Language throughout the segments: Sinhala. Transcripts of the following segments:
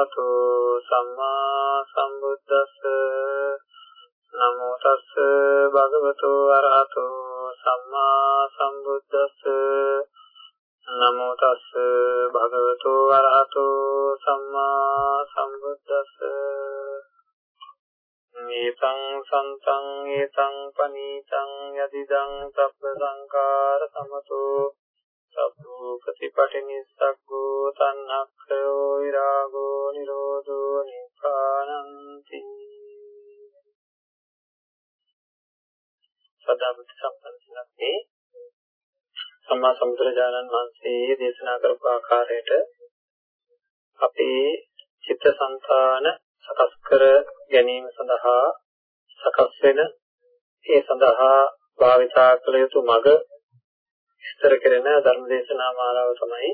භගවතු වරහතු සම්මා සම්බුද්දස්ස. නමෝ තස්ස භගවතු වරහතු සම්මා සම්බුද්දස්ස. නමෝ තස්ස භගවතු වරහතු සම්මා සම්බුද්දස්ස. මේතං සන්තං ඒතං පනීතං යදිදං සබ්බ සංකාර සමතෝ. සබ්බෝ ප්‍රතිපටිනිස්සග්ගෝ තණ්හක්ඛයෝ විරාගෝ. නිරෝධෝ නිපානන්ති සදාබුද්ධ සම්පන්නන්නේ සම්මා සම්බුදුරජාණන් වහන්සේ දේශනා කරපු ආකාරයට අපේ චිත්තසංතාන සකස් කර ගැනීම සඳහා සකස් වෙන ඒ සඳහා භාවිතා කළ යුතු මඟ විස්තර කරන ධර්මදේශනා මාලාව තමයි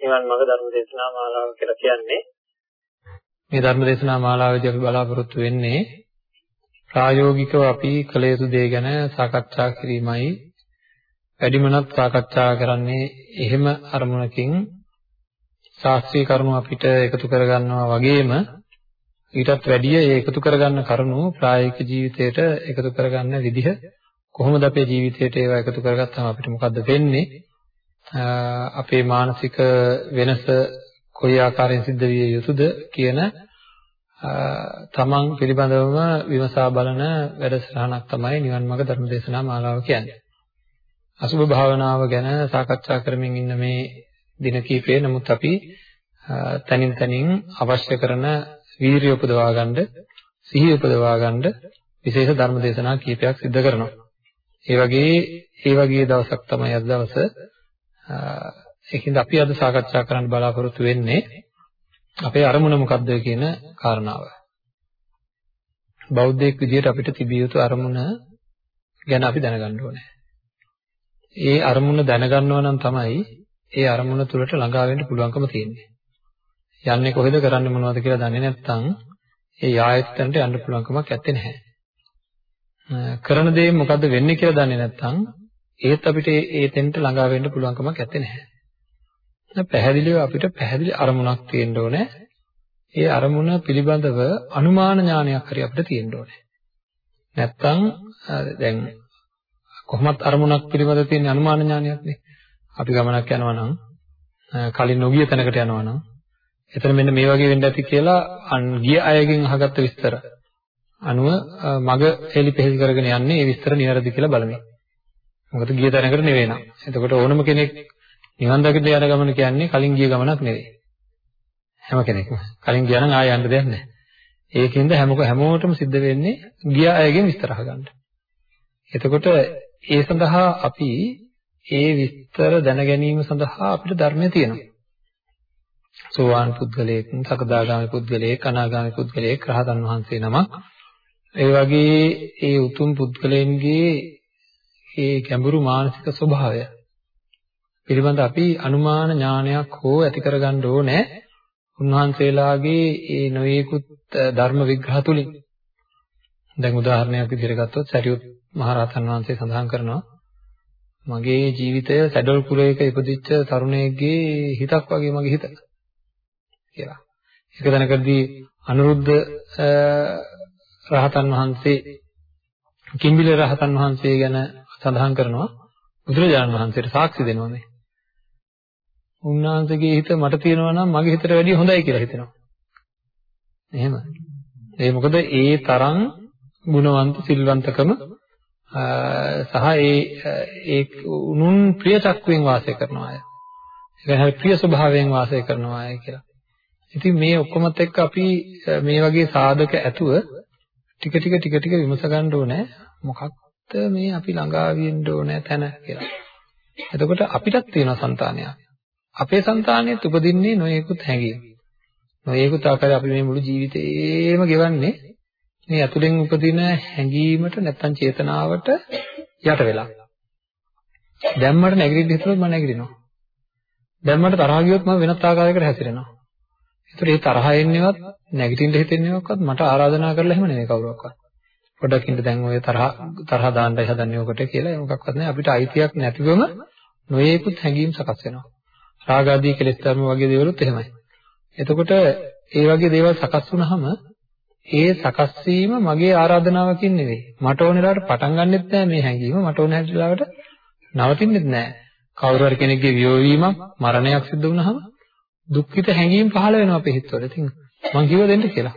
නිවන් මඟ ධර්මදේශනා මාලාව කියලා කියන්නේ. මේ ධර්මදේශනා මාලාවේදී අපි බලාපොරොත්තු වෙන්නේ ප්‍රායෝගිකව අපි කළ යුතු දේ ගැන සාකච්ඡා කිරීමයි. වැඩිමනත් සාකච්ඡා කරන්නේ එහෙම අරමුණකින් ශාස්ත්‍රීය කරුණු අපිට එකතු කරගන්නවා වගේම ඊටත් වැඩිය ඒ එකතු කරගන්න කරුණු ප්‍රායෝගික ජීවිතයට එකතු කරගන්න විදිහ කොහොමද අපේ ජීවිතයට ඒවා එකතු කරගත්තාම අපිට මොකද්ද වෙන්නේ අපේ මානසික වෙනස කොයි ආකාරයෙන් සිද්ධ විය යුතුද කියන තමන් පිළිබඳවම විමසා බලන වැඩසටහනක් තමයි නිවන් මාර්ග ධර්මදේශනා මාලාව කියන්නේ. අසුභ භාවනාව ගැන සාකච්ඡා කරමින් ඉන්න මේ දින කිහිපේ නමුත් අපි තනින් තනින් අවශ්‍ය කරන වීරිය උපදවා ගන්න, සිහිය උපදවා ගන්න විශේෂ ධර්ම දේශනා කීපයක් සිදු කරනවා. ඒ වගේ ඒ වගේ දවසක් තමයි අද දවස. ඒකින්ද අපි අද සාකච්ඡා කරන්න බලාපොරොත්තු වෙන්නේ අපේ අරමුණ මොකක්ද කියන කාරණාව. බෞද්ධයෙක් විදිහට අපිට තිබිය යුතු අරමුණ ගැන අපි දැනගන්න ඕනේ. ඒ අරමුණ දැනගන්නවා නම් තමයි ඒ අරමුණ තුළට ළඟා වෙන්න පුළුවන්කම තියෙන්නේ. යන්නේ කොහෙද කරන්නේ මොනවද කියලා දන්නේ නැත්නම් ඒ යායත්තන්ට යන්න පුළුවන්කමක් නැත්තේ නැහැ. කරන දේ මොකද්ද වෙන්නේ කියලා දන්නේ නැත්නම් ඒත් අපිට ඒ තෙන්ට ළඟා වෙන්න පුළුවන්කමක් නැත්තේ නැහැ. පැහැදිලිව අපිට පැහැදිලි අරමුණක් තියෙන්න ඕනේ. ඒ අරමුණ පිළිබඳව අනුමාන ඥානයක් හරි අපිට තියෙන්න ඕනේ. නැත්තම් දැන් කොහොමත් අරමුණක් පිළිබඳව තියෙන අනුමාන ඥානයක් නේ. අපි ගමනක් යනවා නම් කලින් නොගිය තැනකට යනවා නම් එතන මෙන්න මේ වගේ වෙන්න ඇති කියලා ගිය අයගෙන් අහගත්ත විස්තර අනුව මග හෙලි පෙහෙලි කරගෙන යන්නේ ඒ විස්තර නිවැරදි කියලා බලමින්. මොකද ගිය තැනකට නෙවෙයි නං. එතකොට ඕනම කෙනෙක් නිවන් දකින්න යන ගමන කියන්නේ කලින් ගිය ගමනක් නෙවෙයි. හැම කෙනෙක්ම. කලින් ගියා නම් ආයෙ යන්න දෙයක් නැහැ. ඒකින්ද හැම හැමෝටම සිද්ධ වෙන්නේ ගිය අයගෙන් විස්තර අහගන්න. එතකොට ඒ සඳහා අපි ඒ විස්තර දැන ගැනීම සඳහා අපිට ධර්මය තියෙනවා. සෝවාන් පුද්ගලයෙක්, සකදාගාමි පුද්ගලයෙක්, අනාගාමි පුද්ගලයෙක්, රහතන් වහන්සේ නමක්. ඒ වගේ ඒ උතුම් පුද්ගලයන්ගේ ඒ ගැඹුරු මානසික ස්වභාවය පිළිබඳ අපි අනුමාන ඥානයක් හෝ ඇති කරගන්න ඕනේ. උන්වහන්සේලාගේ ඒ නොයේකුත් ධර්ම විග්‍රහ තුලින්. දැන් උදාහරණයක් විදිහට ගත්තොත් සරියුත් මහරහතන් වහන්සේ සඳහන් කරනවා මගේ ජීවිතය සැඩොල් කුලයක ඉපදිච්ච තරුණයෙක්ගේ හිතක් වගේ මගේ හිත කියලා. එක තැනකදී අනුරුද්ධ රහතන් වහන්සේ කිම්බිල රහතන් වහන්සේ ගැන සඳහන් කරනවා බුදුරජාණන් වහන්සේට සාක්ෂි දෙනවා මේ. උන්වහන්සේගේ හිත මට තියෙනවා නම් මගේ හිතට වැඩිය හොඳයි කියලා හිතෙනවා. එහෙම. ඒ මොකද ඒ තරම් ගුණවන්ත සිල්වන්තකම සහ ඒ ඒ උනුන් ප්‍රිය චක්කුවෙන් වාසය කරනවා අය. ඒ කියන්නේ ප්‍රිය ස්වභාවයෙන් වාසය කරනවා අය කියලා. ඉතින් මේ ඔක්කොමත් එක්ක අපි මේ වගේ සාධක ඇතුව ටික ටික ටික ටික විමස ගන්න ඕනේ මොකක්ද මේ අපි ළඟා වෙන්න ඕනේ තැන කියලා. එතකොට අපිටත් තියෙන సంతානයක්. අපේ సంతානෙත් උපදින්නේ නොයෙකුත් හැඟීම්. නොයෙකුත් ආකාරයෙන් අපි මේ මුළු ජීවිතේම ගෙවන්නේ මේ ඇතුලෙන් උපදින හැඟීමට නැත්තම් චේතනාවට යට වෙලා. දැම්මට නැගිටින්න හිතුනොත් මම නැගිටිනවා. දැම්මට තරහ ගියොත් මම වෙනත් ආකාරයකට හැසිරෙනවා. ඒතර මේ තරහ එන්නේවත් නැගිටින්න හිතෙන්නේවත් මට ආරාධනා කරලා එහෙම නෙමෙයි කවුරක්වත්. පොඩ්ඩක් ඉන්න දැන් ඔය තරහ තරහ දාන්නයි හදන්නේ ඔකට කියලා ඒ මොකක්වත් නැහැ අපිට අයිතියක් නැතිවම නොයේකුත් හැඟීම් සකස් වෙනවා. රාග ආදී කෙලෙස් ධර්ම වගේ දේවලුත් එහෙමයි. එතකොට ඒ වගේ දේවල් සකස් වුනහම ඒ සකස් වීම මගේ ආරාධනාවකින් නෙවෙයි. මට ඕන වෙලාවට පටන් ගන්නෙත් නෑ මේ හැඟීම. මට ඕන හැටිලාවට නවතින්නෙත් නෑ. කවුරු හරි කෙනෙක්ගේ වියෝවීමක් මරණයක් සිද්ධ වුනහම දුක්ඛිත හැඟීම් පහළ වෙනවා අපේ හිතවල. ඉතින් මං කිව්ව දෙන්න කියලා.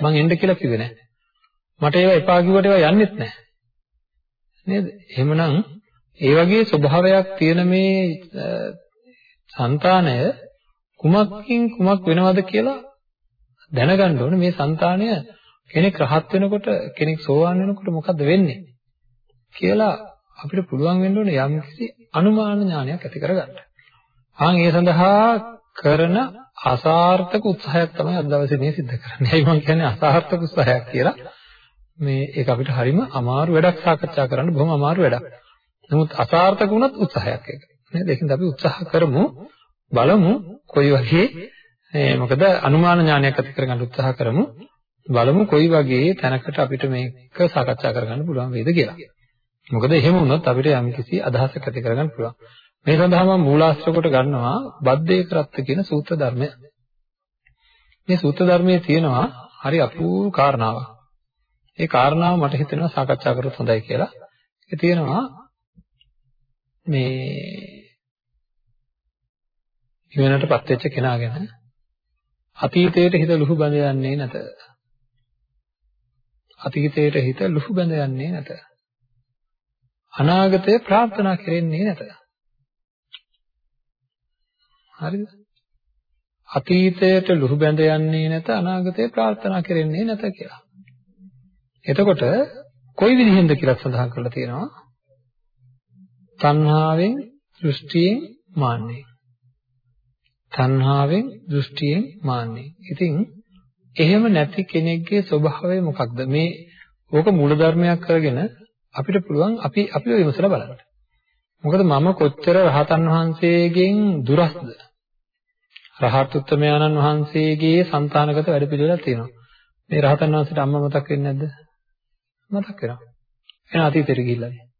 මං එන්න කියලා කිව්වේ නෑ. මට ඒවා එපා කිව්වට ඒවා යන්නෙත් නෑ. නේද? එහෙමනම් ඒ වගේ ස්වභාවයක් තියෙන මේ సంతාණය කුමක්කින් කුමක් වෙනවද කියලා දැනගන්න ඕනේ මේ సంతාණය කෙනෙක් රහත් වෙනකොට කෙනෙක් සෝවාන් වෙනකොට මොකද වෙන්නේ කියලා අපිට පුළුවන් වෙන්න ඕනේ යම්කිසි අනුමාන ඥානයක් ඇති කරගන්න. ආන් ඒ සඳහා කරන අසාර්ථක උත්සාහයක් තමයි අද දවසේ මේ සිද්ධ කරන්නේ. ඒයි මම කියන්නේ අසාර්ථක උත්සාහයක් කියලා. මේ ඒක අපිට හරිම අමාරු වැඩක් සාකච්ඡා කරන්න බොහොම අමාරු වැඩක්. නමුත් අසාර්ථක වුණත් උත්සාහයක් ඒක. නේද? ඒකින්ද අපි උත්සාහ කරමු බලමු කොයි වගේ මොකද අනුමාන ඥානයක් ඇති කරගන්න උත්සාහ කරමු. බලමු කොයි වගේ තැනකට අපිට මේක සාකච්ඡා කරගන්න පුළුවන් වේද කියලා. මොකද එහෙම වුණොත් අපිට යම්කිසි අදහසක් ඇති කරගන්න පුළුවන්. මේ සඳහා මම මූලාශ්‍ර කොට ගන්නවා බද්දේ කරත්ත කියන සූත්‍ර ධර්මය. මේ සූත්‍ර ධර්මයේ තියෙනවා හරි අපූර්ව කාරණාවක්. ඒ කාරණාව මට හිතෙනවා සාකච්ඡා කරොත් හොඳයි කියලා. ඒක තියෙනවා මේ නිවනටපත් වෙච්ච කෙනා ගැන අතීතයට හිත ලුහු බඳ යන්නේ නැත. අතීතයට හිත ලුහු බඳ යන්නේ නැත. අනාගතය ප්‍රාර්ථනා කරන්නේ නැත. හරිද? අතීතයට ලුහු බැඳ යන්නේ නැත අනාගතය ප්‍රාර්ථනා කරන්නේ නැත කියලා. එතකොට කොයි විදිහෙන්ද කියලා සඳහන් කරලා තියෙනවා? තණ්හාවෙන් දෘෂ්ටියෙන් මාන්නේ. තණ්හාවෙන් දෘෂ්ටියෙන් මාන්නේ. ඉතින් එහෙම නැති කෙනෙක්ගේ ස්වභාවය මොකක්ද? මේ ඕක මූලධර්මයක් කරගෙන අපිට පුළුවන් අපි අපිව විමසලා බලන්න. මොකද මම කොච්චර රහතන් වහන්සේගෙන් දුරස්ද? රහත් උත්තමයාණන් වහන්සේගේ సంతాනගත වැඩ පිළිවෙලක් තියෙනවා. මේ රහතන් වහන්සේට අම්මා මතක් වෙන්නේ නැද්ද? මතක් වෙනවා. එහෙනම් අතීතෙට ගිහිල්ලා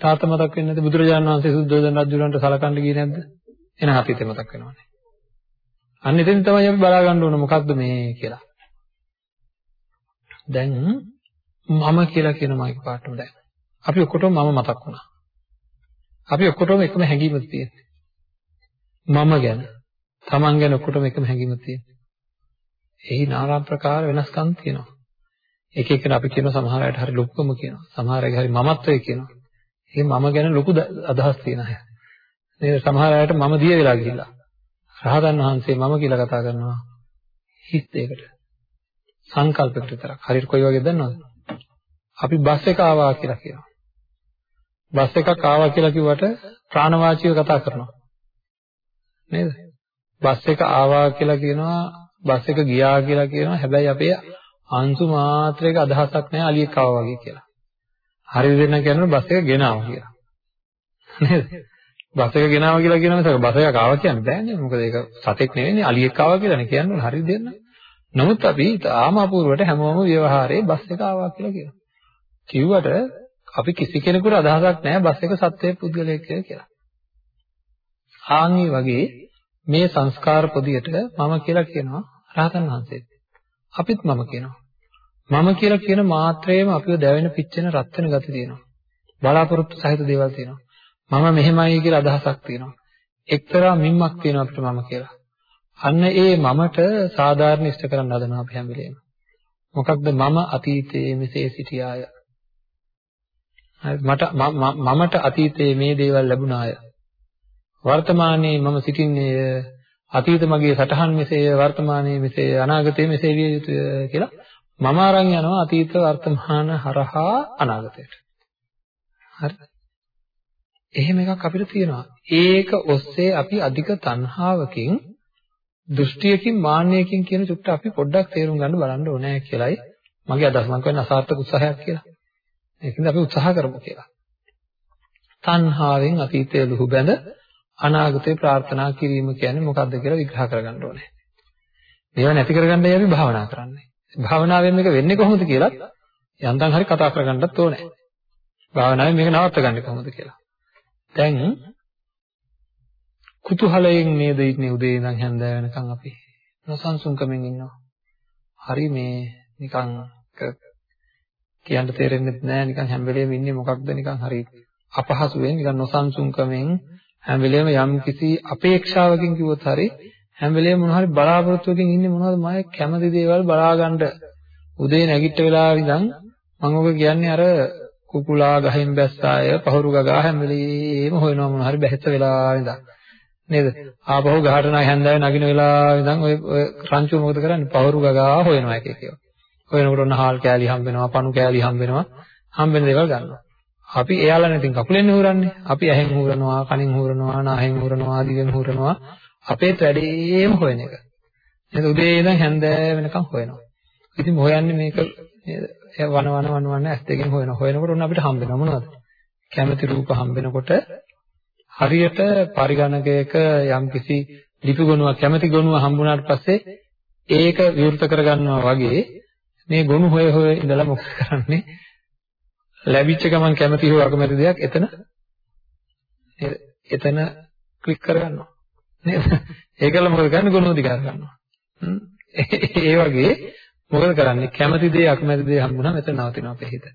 තාත්තා මතක් වෙන්නේ නැද්ද? බුදුරජාණන් වහන්සේ සුද්ධෝදන රජුලන්ට සලකන්න ගියේ නැද්ද? එහෙනම් අතීතේ මතක් වෙනවනේ. අන්න එතෙන් තමයි අපි බලා ගන්න ඕන මොකක්ද මේ කියලා. දැන් මම කියලා කියන මයික් පාටම දැන්. අපි ඔක්කොටම මම මතක් වුණා. අපි ඔක්කොටම එකම හැඟීමක් තියෙන්නේ. මම ගැන. Taman ගැන ඔක්කොටම එකම හැඟීමක් තියෙන්නේ. එහි নানা ප්‍රකාර වෙනස්කම් තියෙනවා. එක එක අපි කියන සමහර අයට හරි ලොකුකම කියනවා. සමහර අය හරි මමත්වය කියනවා. ඒ මම ගැන ලොකු අදහස් තියෙන අය. නේද? සමහර අයට මම දිය වෙලා ගිහිල්ලා. රහතන් වහන්සේ මම කියලා කතා කරනවා හිත් ඒකට. සංකල්පයකට විතරක්. හරියට කොයි වගේද දන්නවද? අපි බස් එක ආවා කියලා කියනවා. බස් එකක් ආවා කියලා කිව්වට ප්‍රාණවාචීව කතා කරනවා. නේද? බස් එක ආවා කියලා කියනවා බස් එක ගියා කියලා කියනවා හැබැයි අපේ අංශු මාත්‍රයක අදහසක් නැහැ අලියෙක් ආවා වගේ කියලා. හරි දෙන්න කියනවා බස් එක ගෙනාවා කියලා. නේද? බස් එක ගෙනාවා කියලා කියන මිසක බස් එකක් ආවා කියන්න බෑනේ. මොකද ඒක සතෙක් නෙවෙයිනේ අලියෙක් ආවා කියලානේ කියන්නේ හරි දෙන්න. නමුත් අපි තාම අපූර්වට හැමෝම ව්‍යවහාරයේ බස් එක ආවා කියලා කියනවා. කිව්වට අපි කිසි කෙනෙකුට අදහසක් නැහැ බස් එක සත්‍යයේ පුද්ගලයෙක් කියලා. ආන්ගේ වගේ මේ සංස්කාර පොදියට මම කියලා කියනවා රහතන් වහන්සේ. අපිත් මම කියනවා. මම කියලා කියන මාත්‍රයේම අපිව දැවෙන පිච්චෙන රත් වෙන ගති තියෙනවා. බලාපොරොත්තු සහිත දේවල් තියෙනවා. මම මෙහෙමයි කියලා අදහසක් තියෙනවා. එක්තරා මිම්මක් තියෙනවා අපිට මම කියලා. අන්න ඒ මමට සාධාරණ ඉෂ්ට කරන්න හදනවා අපි හැම වෙලේම. මොකක්ද මම අතීතයේ මෙසේ සිටියාය. මට මමට අතීතයේ මේ දේවල් ලැබුණාය. වර්තමානයේ මම සිටින්නේ අතීත මගේ සටහන් මෙසේය වර්තමානයේ මෙසේය අනාගතයේ මෙසේ විය යුතුය කියලා මම අරන් යනවා අතීත වර්තමාන හරහා අනාගතයට. හරිද? එහෙම එකක් අපිට තියෙනවා. ඒක ඔස්සේ අපි අධික තණ්හාවකින් දෘෂ්ටියකින් මාන්නයකින් කියන චුට්ට අපි පොඩ්ඩක් තේරුම් ගන්න බලන්න ඕනේ කියලායි මගේ අදහස. මම කියන්නේ අසාර්ථක උත්සාහයක් කියලා. ඒකින්ද අපි උත්සාහ කරමු කියලා. තණ්හාවෙන් අතීතය ලුහු බැඳ අනාගතේ ප්‍රාර්ථනා කිරීම කියන්නේ මොකක්ද කියලා විග්‍රහ කරගන්න ඕනේ. මේවා නැති කරගන්නයි අපි භාවනා කරන්නේ. භාවනාවෙන් මේක වෙන්නේ කොහොමද කියලා යන්තම් හරි කතා කරගන්නත් ඕනේ. භාවනාවෙන් මේක නවත්ත ගන්න කොහොමද කියලා. දැන් කුතුහලයෙන් නේද ඉන්නේ උදේ ඉඳන් හැන්දෑ වෙනකන් අපි නොසන්සුන්කමින් ඉන්නවා. හරි මේ නිකන් කියන්න තේරෙන්නේ නැහැ නිකන් හැම වෙලේම ඉන්නේ මොකක්ද නිකන් හරි අපහසුවෙන් නිකන් නොසන්සුන්කමින් හැම වෙලේම යම් කිසි අපේක්ෂාවකින් කිව්වොත් හරි හැම වෙලේම මොන හරි බලාපොරොත්තුවකින් ඉන්නේ මොනවද? මම කැමති දේවල් බලාගන්න. උදේ නැගිට වෙලාව ඉඳන් මම ඔබ කියන්නේ අර කුකුලා ගහෙන් බැස්සාය පහුරු ගගා හැම වෙලේම හොයනවා මොන හරි බැහැච්ච වෙලාව ඉඳන්. නේද? ආපහු ගහට නැග හැන්දෑවේ නගින වෙලාව ඉඳන් ඔය ඔය රංචුව මොකද කරන්නේ? පහුරු ගගා හොයනවා එක එක ඒවා. හොයනකොට ඔන්න හාල් කෑලි හම්බ වෙනවා පණු කෑලි හම්බ වෙනවා හම්බ වෙන දේවල් ගන්නවා. අපි එයාලා නැතිනම් කකුලෙන් හුරන්නේ අපි ඇහෙන් හුරනවා කනින් හුරනවා නාහෙන් හුරනවා දිවෙන් හුරනවා අපේ වැඩේම හොයන එක. නේද උදේ ඉඳන් හැන්දෑ වෙනකම් හොයනවා. ඉතින් හොයන්නේ මේක නේද? වන වන වන වන ඇස් දෙකෙන් හොයන හොයනකොට ඔන්න අපිට හම්බ වෙනවා මොනවද? කැමති රූප හම්බ වෙනකොට හරියට පරිගණකයක යම්කිසි ලිපි ගොනුවක් කැමති ගොනුව හම්බුනාට පස්සේ ඒක විවෘත කරගන්නවා වගේ මේ ගොනු හොය හොය ඉඳලා මොකද කරන්නේ? ලැබිච්ච ගමන් කැමති හෝ අකමැති දෙයක් එතන එතන ක්ලික් කරගන්නවා. නේද? ඒකල මොකද කරන්නේ? ගොනු දිගාර ගන්නවා. ඒ වගේ මොකද කරන්නේ? කැමති දේ අකමැති දේ හම්බුනම එතන නවතිනවා අපේ හිත.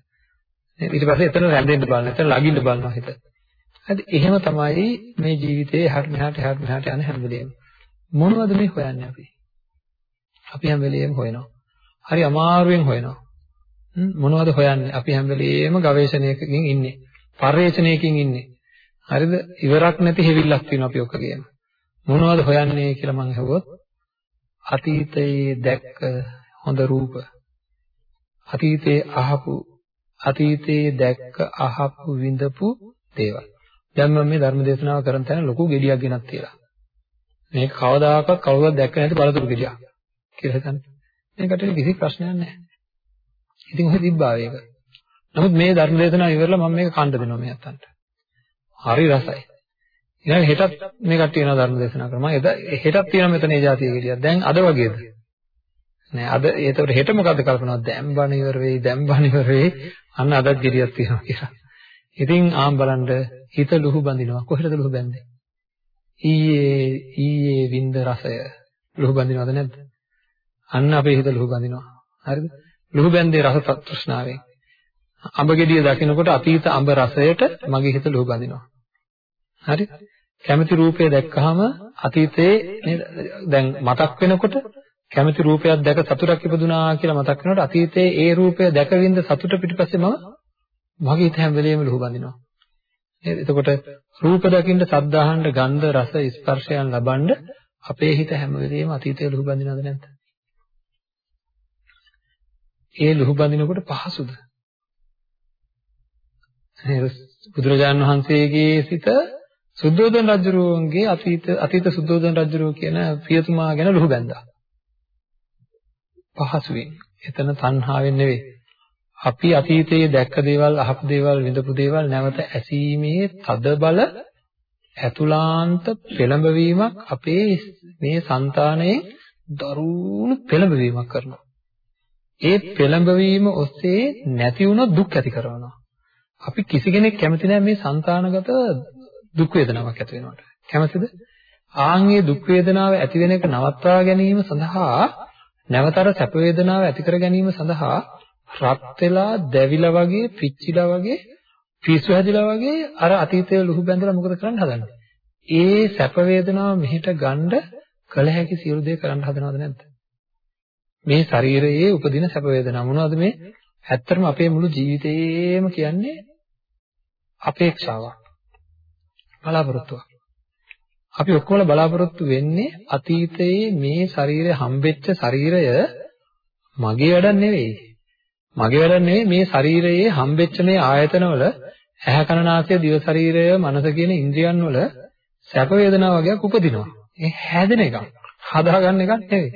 ඊට පස්සේ එතන රැඳෙන්න බලන එතන ලගින්න බලනවා හිත. හරි එහෙම තමයි මේ ජීවිතේ හැට මෙහාට හැට මෙහාට යන හැම වෙලේම. මොනවද මේ හොයන්නේ අපි? අපි හැම වෙලේම හොයනවා. හරි අමාරුවෙන් හොයනවා. මොනවද හොයන්නේ? අපි හැම වෙලේම ගවේෂණයකින් ඉන්නේ. පර්යේෂණයකින් ඉන්නේ. හරිද? ඉවරක් නැති හැවිල්ලක් තියෙනවා අපි ඔක කියන මොනවද හොයන්නේ කියලා මම අහුවොත් අතීතයේ දැක්ක හොඳ රූප අතීතයේ අහපු අතීතයේ දැක්ක අහපු විඳපු දේවල්. දැන් මම මේ ධර්ම දේශනාව කරන තැන ලොකු ගෙඩියක් ගෙනත් තියලා. මේක කවදාකවත් කවුරුවත් දැක්ක නැති බලතුරු ගෙඩියක් කියලා හිතන්නේ. මේකට කිසි ප්‍රශ්නයක් නැහැ. ඉතින් ඔහෙ තිබ්බා ඒක. නමුත් මේ ධර්ම දේශනාව ඉවරලා මම මේක කන්න දෙනවා මේ අතන්ට. හරි රසයි. ඊළඟ හෙටත් මේ කට්ටිය යනවා ධර්ම දේශනා කරනවා මම හෙටත් තියෙනවා මෙතන ඒ જાතිය ගෙඩියක් දැන් අද වගේද නෑ අද ඒතකොට හෙට මොකද්ද කල්පනා දැන් බණ ඉවර වෙයි දැන් බණ ඉවර වෙයි අන්න අදත් ගෙඩියක් තියෙනවා කියලා. ඉතින් ආම් බලන්න හිත ලුහු බඳිනවා කොහෙටද ලුහු බැඳේ? ඊයේ ඊයේ විඳ රසය ලුහු බඳිනවද නැද්ද? අන්න අපේ හිත ලුහු බඳිනවා. හරිද? ලුහු බැඳේ රස තෘෂ්ණාවෙන්. අඹ ගෙඩිය දකිනකොට අතීත අඹ රසයට මගේ හිත ලුහු බඳිනවා. හරි? කැමති රූපය දැක්කහම අතීතේ නේද දැන් මතක් වෙනකොට කැමති රූපයක් දැක සතුටක් ඉපදුනා කියලා මතක් වෙනකොට අතීතයේ ඒ රූපය දැකවින්ද සතුට පිටිපස්සේ මම මගේ හිත හැම වෙලෙම ලුහු බඳිනවා. නේද? එතකොට රූප දකින්න, ශබ්ද අහන්න, ගන්ධ, රස, ස්පර්ශයන් ලබනද අපේ හිත හැම වෙලෙම අතීතයේ ලුහු බඳිනවද නැද්ද? ඒ ලුහු බඳිනකොට පහසුද? නේද? බුදුරජාණන් වහන්සේගේ සිත සුද්ධෝදන රජුරුවන්ගේ අතීත අතීත සුද්ධෝදන රජුරුව කියන පියතුමා ගැන ලුහු බැඳා. පහසුවෙන්. එතන තණ්හාවෙන් නෙවෙයි. අපි අතීතයේ දැක්ක දේවල්, අහපු දේවල්, විඳපු දේවල් නැවත ඇසීමේ තද බල ඇතුලාන්ත පෙළඹවීමක් අපේ මේ సంతානයේ දරුණු පෙළඹවීමක් කරනවා. ඒ පෙළඹවීම ඔස්සේ නැති වුණ දුක් ඇති කරනවා. අපි කිසි කෙනෙක් කැමති නැහැ මේ సంతානගත දුක් වේදනාවක් ඇති වෙනවට. කැමතිද? ආන්ගේ දුක් වේදනාව ඇති වෙන එක නවත්වා ගැනීම සඳහා නැවතර සැප වේදනාව ඇති කර ගැනීම සඳහා රත් වෙලා දැවිලා වගේ පිච්චිලා වගේ පිස්සු හැදිලා වගේ අර අතීතයේ ලුහු බැඳලා මොකද කරන්න හදන්නේ? ඒ සැප වේදනාව මෙහෙට ගන්න කල හැකි සියලු දේ කරන්න හදනවද නැද්ද? මේ ශරීරයේ උපදින සැප වේදනා මොනවද මේ? ඇත්තටම අපේ මුළු ජීවිතේම කියන්නේ අපේක්ෂාවක්. බලාපොරොත්තුවක්. අපි ඔක්කොම බලාපොරොත්තු වෙන්නේ අතීතයේ මේ ශරීරය හම්බෙච්ච ශරීරය මගේ වැඩක් නෙවෙයි. මගේ වැඩක් නෙවෙයි මේ ශරීරයේ හම්බෙච්ච මේ ආයතනවල ඇහැ කන නාසය දිව ශරීරය මනස කියන ඉන්ද්‍රියන් වල සැප වේදනා වගේක් උපදිනවා. ඒ හැදෙන එකක්. හදාගන්න එකක් නෙවෙයි.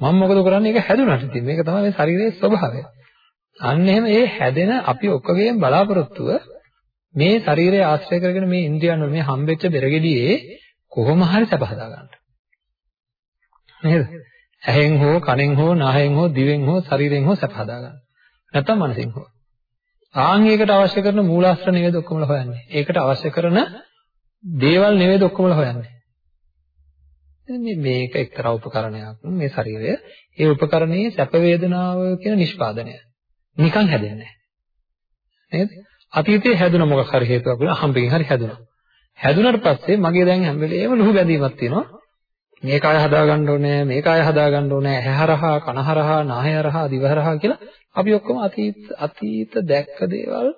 මම මොකද කරන්නේ? ඒක හැදුනට ඉතින් මේක තමයි මේ ශරීරයේ ස්වභාවය. අන්න එහෙම ඒ හැදෙන අපි ඔක්කොගේම බලාපොරොත්තුව මේ ශරීරය ආශ්‍රය කරගෙන මේ ඉන්ද්‍රියන් වල මේ හම්බෙච්ච බෙරගෙඩියේ කොහොම හරි සැප හදා ගන්න. නේද? ඇහෙන් හෝ කනෙන් හෝ නාහෙන් හෝ දිවෙන් හෝ ශරීරයෙන් හෝ සැප හදා ගන්න. නැත්තම් මනසෙන් හෝ. ආන් ඒකට අවශ්‍ය කරන මූලාශ්‍ර නෙවෙයි ඔක්කොම හොයන්නේ. ඒකට අවශ්‍ය කරන දේවල් නෙවෙයි ඔක්කොම හොයන්නේ. මේ මේක එක්තරා උපකරණයක් මේ ශරීරය. ඒ උපකරණයේ සැප වේදනාව කියන නිෂ්පාදනය. නිකන් හැදෙන්නේ නැහැ. නේද? අතීතයේ හැදුන මොකක් හරි හේතුවක් වල හම්බෙකින් හරි හැදුනා. හැදුනට පස්සේ මගේ දැන් හැම වෙලේම ලුහු බැඳීමක් තියෙනවා. මේක ආය හදාගන්න ඕනේ, මේක ආය හදාගන්න ඕනේ, ඇහැරහා, කනහරහා, නාහයරහා, දිවහරහා කියලා අපි ඔක්කොම අතීත අතීත දැක්ක දේවල්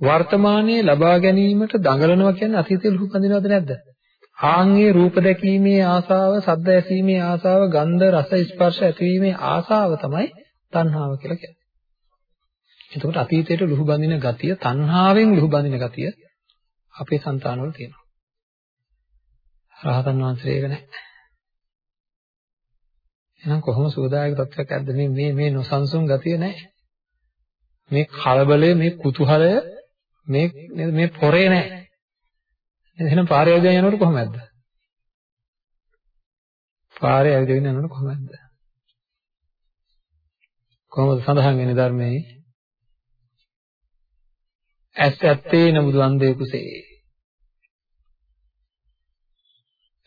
වර්තමානයේ ලබා ගැනීමට දඟලනවා කියන්නේ අතීතයේ ලුහු බඳිනවද නැද්ද? ආන්ගේ රූප දැකීමේ ආසාව, ශබ්ද ඇසීමේ ආසාව, ගන්ධ රස ස්පර්ශ ඇතිවීමේ ආසාව තමයි තණ්හාව කියලා කියන්නේ. එතකොට අතීතයට ලුහු බඳින ගතිය, තණ්හාවෙන් ලුහු බඳින ගතිය අපේ సంతානවල තියෙනවා. රහතන් වහන්සේ ඒක නැහැ. එහෙනම් කොහොම සෝදායක තත්ත්වයක් ඇද්ද මේ මේ මේ නොසන්සුන් ගතිය නැහැ. මේ කලබලය, මේ කුතුහලය, මේ මේ පොරේ නැහැ. එහෙනම් පාරේ ඇවිදගෙන යනකොට කොහොමද? පාරේ ඇවිදගෙන යනකොට කොහොමද? කොහොමද සඳහන් වෙන්නේ ධර්මයේ? ඇස් ඇත්තේ නමුදු අන්ධේ කුසේ.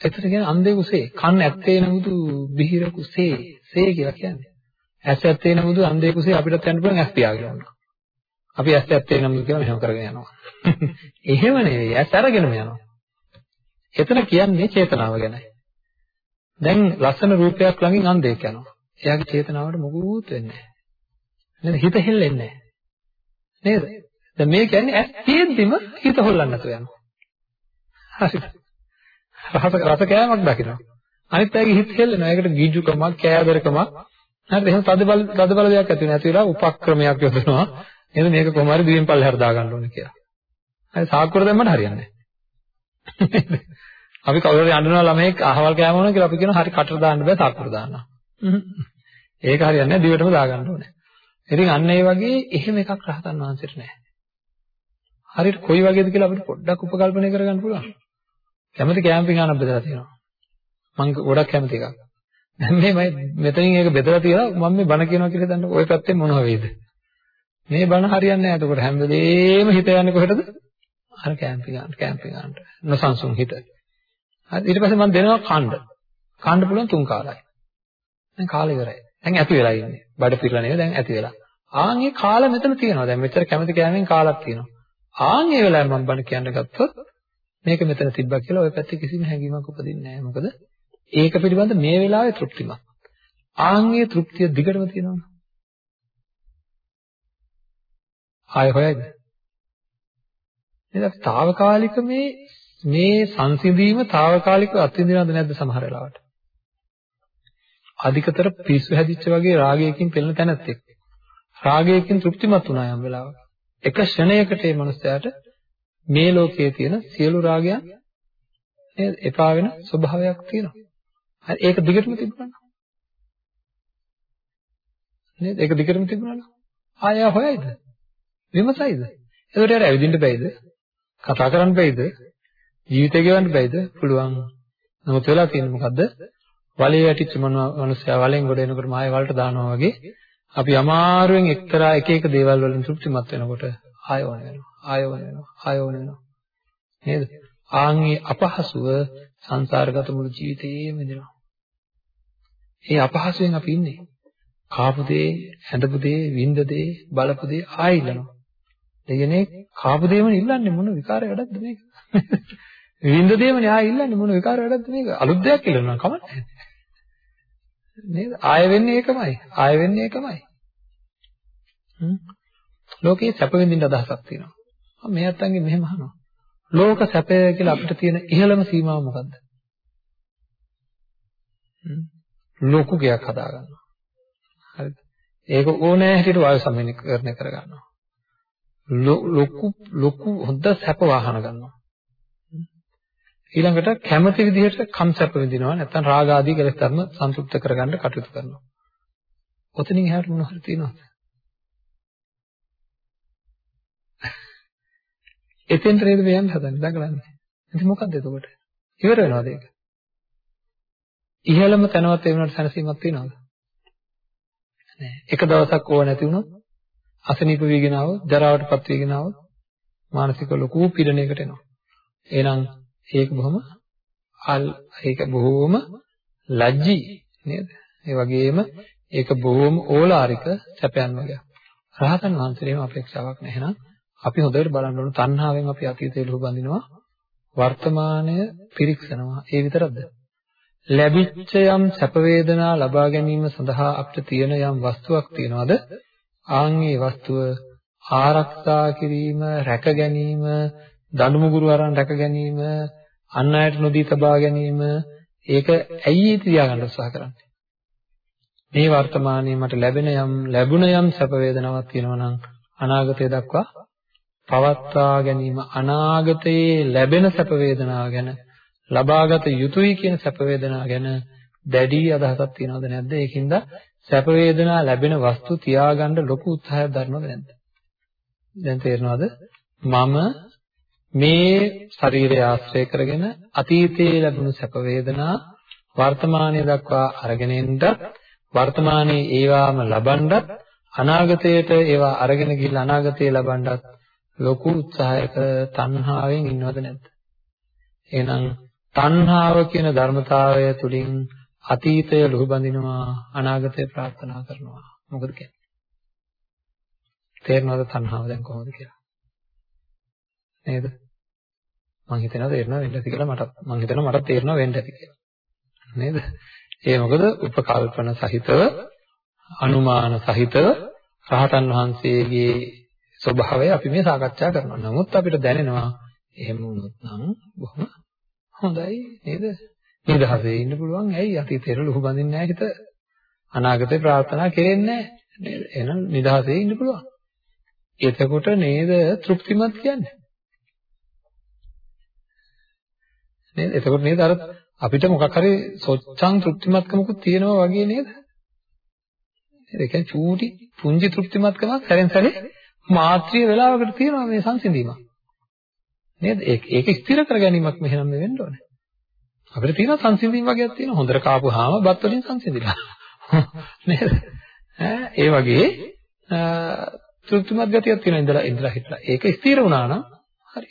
එතන කියන්නේ අන්ධේ කුසේ. කන් ඇත්තේ නමුදු බිහිර කුසේ. සේ කියලා කියන්නේ. ඇස් ඇත්තේ නමුදු අන්ධේ කුසේ අපිටත් යන්න පුළුවන් ඇස් පියාගෙන යනවා. අපි ඇස් ඇත්තේ නමුදු කියලා මෙහෙම කරගෙන යනවා. එහෙම නෙවෙයි. ඇස් අරගෙනම යනවා. එතන කියන්නේ චේතනාව ගැනයි. දැන් ලස්සන රූපයක් ළඟින් අන්ධයෙක් යනවා. එයාගේ චේතනාවට මොකුත් වෙන්නේ නැහැ. නේද? හිත හෙල්ලෙන්නේ නැහැ. නේද? දැන් මේ කියන්නේ ඇස් තියෙද්දිම හිත හොල්ලන්න නැතුව යනවා. හරිද? රස රස කෑමක් දකිනවා. අනිත් අයගේ හිත හෙල්ලෙනවා. ඒකට ගිජුකමක්, කෑදරකමක් හරිද? එහෙනම් තද බල තද බල දෙයක් ඇති වෙනවා. ඇති වෙලා උපක්‍රමයක් යොදනවා. නේද? මේක කොහොම හරි දිවෙන් පල්ලෙහාට දාගන්න ඕනේ කියලා. හරි සාක්කුර දැම්මට හරියන්නේ නැහැ. අපි කවුරු හරි අඬනවා ළමයෙක් අහවල් කෑම ඕන කියලා අපි කියනවා හරි කටට දාන්න බෑ සාක්කුර දාන්නවා. ඒක හරියන්නේ නැහැ දිවටම දාගන්න ඕනේ. ඉතින් අන්න ඒ වගේ එහෙම එකක් රහතන් වහන්සේට නැහැ. හරියට කොයි වගේද කියලා අපිට පොඩ්ඩක් උපකල්පනය කරගන්න පුළුවන්. කැමති කැම්පින් ආනක් බෙදලා තියෙනවා. මම ගොඩක් කැමති එකක්. දැන් මේ මම මෙතනින් ඒක බෙදලා තියලා මම මේ බණ කියනවා කියලා දන්නකො ওই පැත්තෙන් මොනව වෙයිද? මේ බණ හරියන්නේ නැහැ. එතකොට හැම වෙලේම හිත යන්නේ කොහෙටද? අර කැම්පින් ආන්න කැම්පින් ආන්න. නොසන්සුන් හිත. හරි ඊට පස්සේ මම දෙනවා කණ්ඩ. කණ්ඩ පුළුවන් තුන් කාලයි. දැන් කාලේ ඉවරයි. දැන් ඇති වෙලා ඉන්නේ. බඩ පිරලා නෙවෙයි දැන් ඇති වෙලා. ආන් මේ කාල මෙතන තියෙනවා. දැන් මෙච්චර කැමති කෑමෙන් කාලක් තියෙනවා. ආන් ඒ වෙලාවේ මම බණ කියන්න ගත්තොත් මේක මෙතන තිබ්බා කියලා ওই පැත්තේ කිසිම හැඟීමක් උපදින්නේ නැහැ. මොකද ඒක පිළිබඳ මේ වෙලාවේ තෘප්තිමත්. ආන්ගේ තෘප්තිය දිගටම තියෙනවා. ආය හොයයිද? එහෙනම් తాවකාලික මේ මේ සංසිඳීම తాවකාලිකව අත්විඳිනවද නැද්ද සමහර වෙලාවට? අධිකතර පිස්සු හැදිච්ච වගේ රාගයකින් පෙළෙන තැනත් එක්ක. රාගයකින් තෘප්තිමත් වුණා යම් වෙලාවක. එක ක්ෂණයකට මේ මනුස්සයාට මේ ලෝකයේ තියෙන සියලු රාගයන් නේද එපා වෙන ස්වභාවයක් තියෙනවා. හරි ඒක දිගටම තිබුණා නේද? ඒක දිගටම තිබුණා නේද? ආය හොයයිද? විමසයිද? එතකොට යාර ඇවිදින්න බැයිද? කතා කරන්න බැයිද? ජීවිතය ගෙවන්න බැයිද? පුළුවන්. නමුත් වෙලා තියෙන්නේ මොකද්ද? වලේ වැටිච්ච මනුස්සයා වලෙන් ගොඩ එනකොට මාය වලට දානවා වගේ අපි අමාරුවෙන් එක්තරා එක එක දේවල් වලින් තෘප්තිමත් වෙනකොට ආය ඕන වෙනවා. ආය ඕන වෙනවා. ආය ඕන වෙනවා. නේද? ආන්ගේ අපහසුව සංසාරගත මුළු ජීවිතේම විඳිනවා. ඒ අපහසුවෙන් අපි ඉන්නේ. කාපු දේ, හැඳපු දේ, විඳ දේ, බලපු දේ ආයිලනවා. දෙයනේ කාපු දේම ඉල්ලන්නේ මොන විකාර වැඩක්ද මේක? විඳ දේම න්යාය ඉල්ලන්නේ මොන විකාර වැඩක්ද මේක? අලුත් දෙයක් ඉල්ලනවා කමන්නේ. නේද? ආය වෙන්නේ ඒකමයි. ආය වෙන්නේ ඒකමයි. හ්ම්. ලෝකේ සැප විඳින්න අදහසක් තියෙනවා. මම මේ අත්තන්ගෙන් මෙහෙම අහනවා. ලෝක සැපය කියලා අපිට තියෙන ඉහළම සීමාව මොකද්ද? හ්ම්. ලෝකු ගයක් හදාගන්නවා. හරිද? ඒක ඕනෑ හැටියට වායු සමනීකරණය කරගන්නවා. ලොකු ලොකු හොඳ සැප වාහන ගන්නවා. ඊළඟට කැමති විදිහට කම් සැප විඳිනවා නැත්නම් රාග ආදී කෙලෙස් ධර්ම සන්තුෂ්ත කරගන්න කටයුතු කරනවා. ඔතනින් එහාට මොන හරි තියෙනවද? එතෙන්ට නේද මේ යන්න හදන්නේ දඟලන්නේ. ඉතින් මොකද්ද එතකොට? ඉවර වෙනවද ඒක? ඉහළම තැනවත් ඒ වුණාට සැනසීමක් තියනවද? නෑ. එක දවසක් ඕව නැති වුණොත් අසනීප වීගෙන ආවොත්, ජරාවටපත් වීගෙන ආවොත් මානසික ලොකු පීඩනයකට එනවා. එහෙනම් ඒක බොහොම අල් ඒක බොහොම ලැජ්ජී නේද? ඒ වගේම ඒක බොහොම ඕලාරික සැපයන් වගේ. රහතන් වහන්සේලේම අපේක්ෂාවක් නැහැ නේද? අපි හොඳට බලන්න ඕන තණ්හාවෙන් අපි අතීතයට ලුහු බඳිනවා වර්තමානය පිරික්සනවා ඒ විතරක්ද ලැබිච්ච යම් සැප වේදනා ලබා ගැනීම සඳහා අපිට තියෙන යම් වස්තුවක් තියනවාද ආන්ගේ වස්තුව ආරක්ෂා කිරීම රැක ගැනීම දඬුමුගුරු අරන් රැක ගැනීම අන් අයට නොදී තබා ගැනීම ඒක ඇයි තියාගන්න උත්සාහ කරන්නේ මේ වර්තමානයේ මට ලැබෙන යම් ලැබුණ යම් සැප වේදනාවක් තියෙනවා නම් අනාගතය දක්වා පවත්වා ගැනීම අනාගතයේ ලැබෙන සැප වේදනාව ගැන ලබාගත යුතුයි කියන සැප වේදනාව ගැන දැඩි අදහසක් තියනවද නැද්ද? ඒකින්ද සැප වේදනා ලැබෙන වස්තු තියාගන්න ලොකු උත්සාහයක් දරනවද නැද්ද? දැන් තේරෙනවද? මම මේ ශරීරය ආශ්‍රය කරගෙන අතීතයේ ලැබුණු සැප වේදනා වර්තමානයේ දක්වා අරගෙන එන්නත් වර්තමානයේ ඒවාම ලබන්නත් අනාගතයට ඒවා අරගෙන ගිහිල්ලා අනාගතයේ ලබන්නත් ලොකු උත්සාහයක තණ්හාවෙන් ඉන්නවද නැද්ද? එහෙනම් තණ්හාව කියන ධර්මතාවය තුලින් අතීතය ලුහු බඳිනවා අනාගතය ප්‍රාර්ථනා කරනවා. මොකද කියන්නේ? තේරෙනවද තණ්හාව දැන් කොහොමද කියලා? නේද? මං හිතනවා තේරෙනවා වෙන්න ඇති කියලා මට මං හිතනවා මට තේරෙනවා වෙන්න ඇති කියලා. නේද? ඒ මොකද උපකල්පන සහිතව අනුමාන සහිතව රහතන් වහන්සේගේ ස්වභාවය අපි මේ සාකච්ඡා කරනවා. නමුත් අපිට දැනෙනවා එහෙම වුණොත් නම් බොහොම හොඳයි නේද? නිදහසේ ඉන්න පුළුවන්. ඇයි අතීතේට ලුහු බඳින්නේ නැහැ හිත. අනාගතේ ප්‍රාර්ථනා කෙරෙන්නේ නැහැ නේද? එහෙනම් නිදහසේ ඉන්න පුළුවන්. එතකොට නේද තෘප්තිමත් කියන්නේ? නේද? එතකොට නේද අර අපිට මොකක් හරි සොච්චන් තෘප්තිමත්කමකුත් තියෙනවා වගේ නේද? ඒ කියන්නේ චූටි පුංචි තෘප්තිමත්කමක් සැරෙන් සැරේ මාත්‍රිය වෙලාවකට තියෙනවා මේ සංසිඳීමක්. නේද? ඒක ඒක ස්ථිර කර ගැනීමක් මෙහෙනම් මේ වෙන්න ඕනේ. අපිට තියෙන සංසිඳීම් වගේක් තියෙනවා. හොඳට කාපුවාම බත් වලින් සංසිඳිලා. නේද? ඒ වගේ තෘප්තිමත් ගතියක් තියෙනවා ඉඳලා ඉඳලා හිටලා. ඒක ස්ථිර වුණා නම් හරි.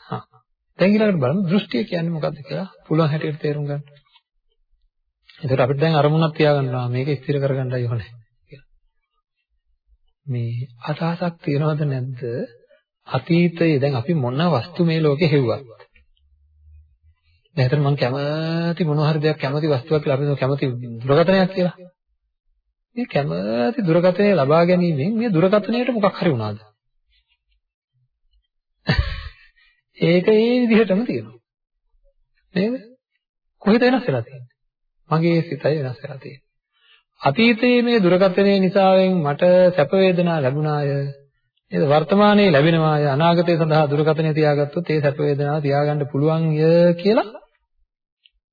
හා. දැන් ඊළඟට බලමු දෘෂ්ටිය කියන්නේ මොකක්ද කියලා පුළුවන් හැටියට තේරුම් ගන්න. එතකොට අපිට දැන් අරමුණක් තියාගන්නවා. මේක ස්ථිර කරගන්නයි ඕනේ. මේ අදහසක් තියනවද නැද්ද? අතීතයේ දැන් අපි මොන වස්තු මේ ලෝකේ හෙව්වත්? දැන් මම කැමති මොන හරි දෙයක් කැමති වස්තුවක් කියලා අපි කැමති දුරකථනයක් කියලා. මේ කැමති දුරකථනය ලබා ගැනීමෙන් මේ දුරකථනයට මොකක් හරි වුණාද? ඒක ඒ විදිහටම තියෙනවා. නේද? කොහෙද වෙනස් වෙලා තියෙන්නේ? මගේ සිතයි වෙනස් වෙලා තියෙන්නේ. අතීතයේ මේ දුරකථනය නිසාවෙන් මට සැප වේදනා ලැබුණාය. නේද? වර්තමානයේ ලැබෙනවාය. අනාගතය සඳහා දුරකථනය තියාගත්තොත් ඒ සැප වේදනාව තියාගන්න පුළුවන්ය කියලා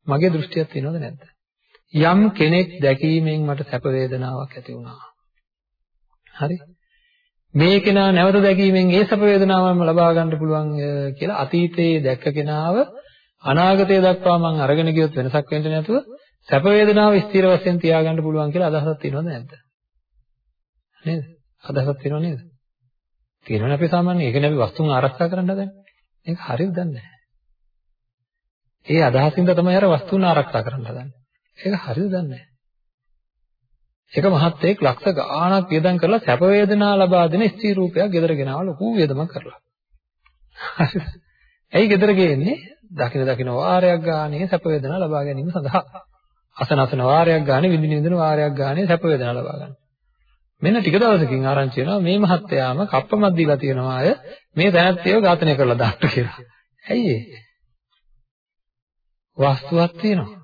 මගේ දෘෂ්ටියක් තියෙනවද නැද්ද? යම් කෙනෙක් දැකීමෙන් මට සැප වේදනාවක් ඇති වුණා. හරි? මේ කෙනා නැවත දැකීමෙන් ඒ සැප වේදනාවම ලබා ගන්න පුළුවන් කියලා අතීතයේ දැක්ක කෙනාව අනාගතය දක්වා මම අරගෙන ගියොත් වෙනසක් වෙන්නේ නැතුව සැප වේදනාව ස්ථිර වශයෙන් තියාගන්න පුළුවන් කියලා අදහසක් තියෙනවද නැද්ද? නේද? අදහසක් තියෙනව නේද? තියෙනවනේ අපි සාමාන්‍යයෙන් ඒකනේ අපි වස්තුන් ආරක්ෂා කරන්න හදන්නේ. ඒක හරියද දන්නේ නැහැ. ඒ අදහසින්ද තමයි අර වස්තුන් ආරක්ෂා කරන්න හදන්නේ. ඒක හරියද දන්නේ නැහැ. එක මහත්යෙක් ලක්ෂ ගාණක් වියදම් කරලා සැප වේදනා ලබා දෙන ස්ත්‍රී රූපයක් ගෙදර ගෙනාව ලොකු වියදමක් කරලා. හරිද? ඇයි ගෙදර ගේන්නේ? දකින දකින වාරයක් ගානේ සැප වේදනා ලබා ගැනීම සඳහා. අසන අසන වාරයක් ගානේ විඳින විඳින වාරයක් ගානේ සැප වේදනා ලබා ගන්න. මෙන්න ටික දවසකින් ආරංචි වෙනවා මේ මහත්තයාම කප්පමත් දීලා තියෙනවා අය මේ දැනත්තේව ඝාතනය කරලා දාන්න කියලා. ඇයි ඒ? වස්තුවක් තියෙනවා.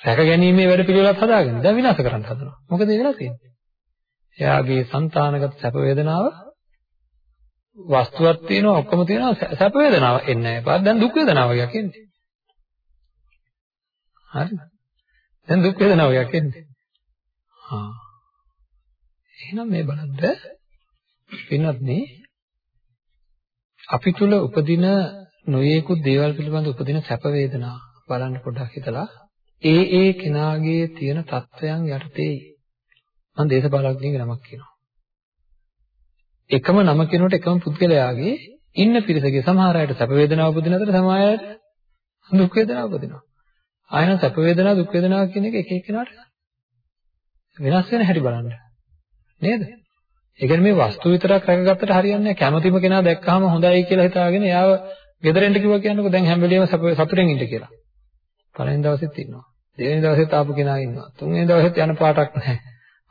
රැක ගැනීමේ වැඩ පිළිවෙලක් හදාගෙන දැන් විනාශ කරන්න හදනවා. මොකද ඒ වෙලා තියෙන්නේ? එයාගේ సంతానගත සැප වේදනාව වස්තුවක් තියෙනවා ඔක්කොම තියෙනවා සැප වේදනාව එන්නේ නැහැ. දැන් දුක් වේදනාව ගියක් එන්නේ. හරිද? දැන් දුක් වේදනාව ගියක් එන්නේ. ආ. එහෙනම් මේ බලද්ද වෙනත් නේ අපි තුල උපදින නොයේකුත් දේවල් පිළිබඳ උපදින සැප වේදනා බලන්න පොඩ්ඩක් හිතලා ඒ ඒ කෙනාගේ තියෙන தත්වයන් යටතේ මම දේශපාලඥයෙක් නමක් කියනවා. එකම නම කෙනෙකුට එකම පුද්ගලයාගේ ඉන්න පිරිසගේ සමහර අයට සැප වේදනාව උපදින අතර සමහර අයට දුක් වේදනාව උපදිනවා. ආයන සැප වේදනාව දුක් වේදනාව කියන එක එක එක්කෙනාට වෙනස් වෙන හැටි බලන්න. නේද? ඒ කියන්නේ මේ වස්තු විතරක් රැකගත්තට හරියන්නේ නැහැ. කැමැතිම කෙනා දැක්කහම හොඳයි කියලා හිතාගෙන එයාව ගෙදරෙන්ට කිව්වා කියන්නකො දැන් හැම වෙලෙම සතුටෙන් ඉන්න කියලා. පළවෙනි දවසෙත් ඉන්නවා. දෙවෙනි දවසෙත් ආපු කෙනා ඉන්නවා. තුන්වෙනි දවසෙත් යන පාටක් නැහැ.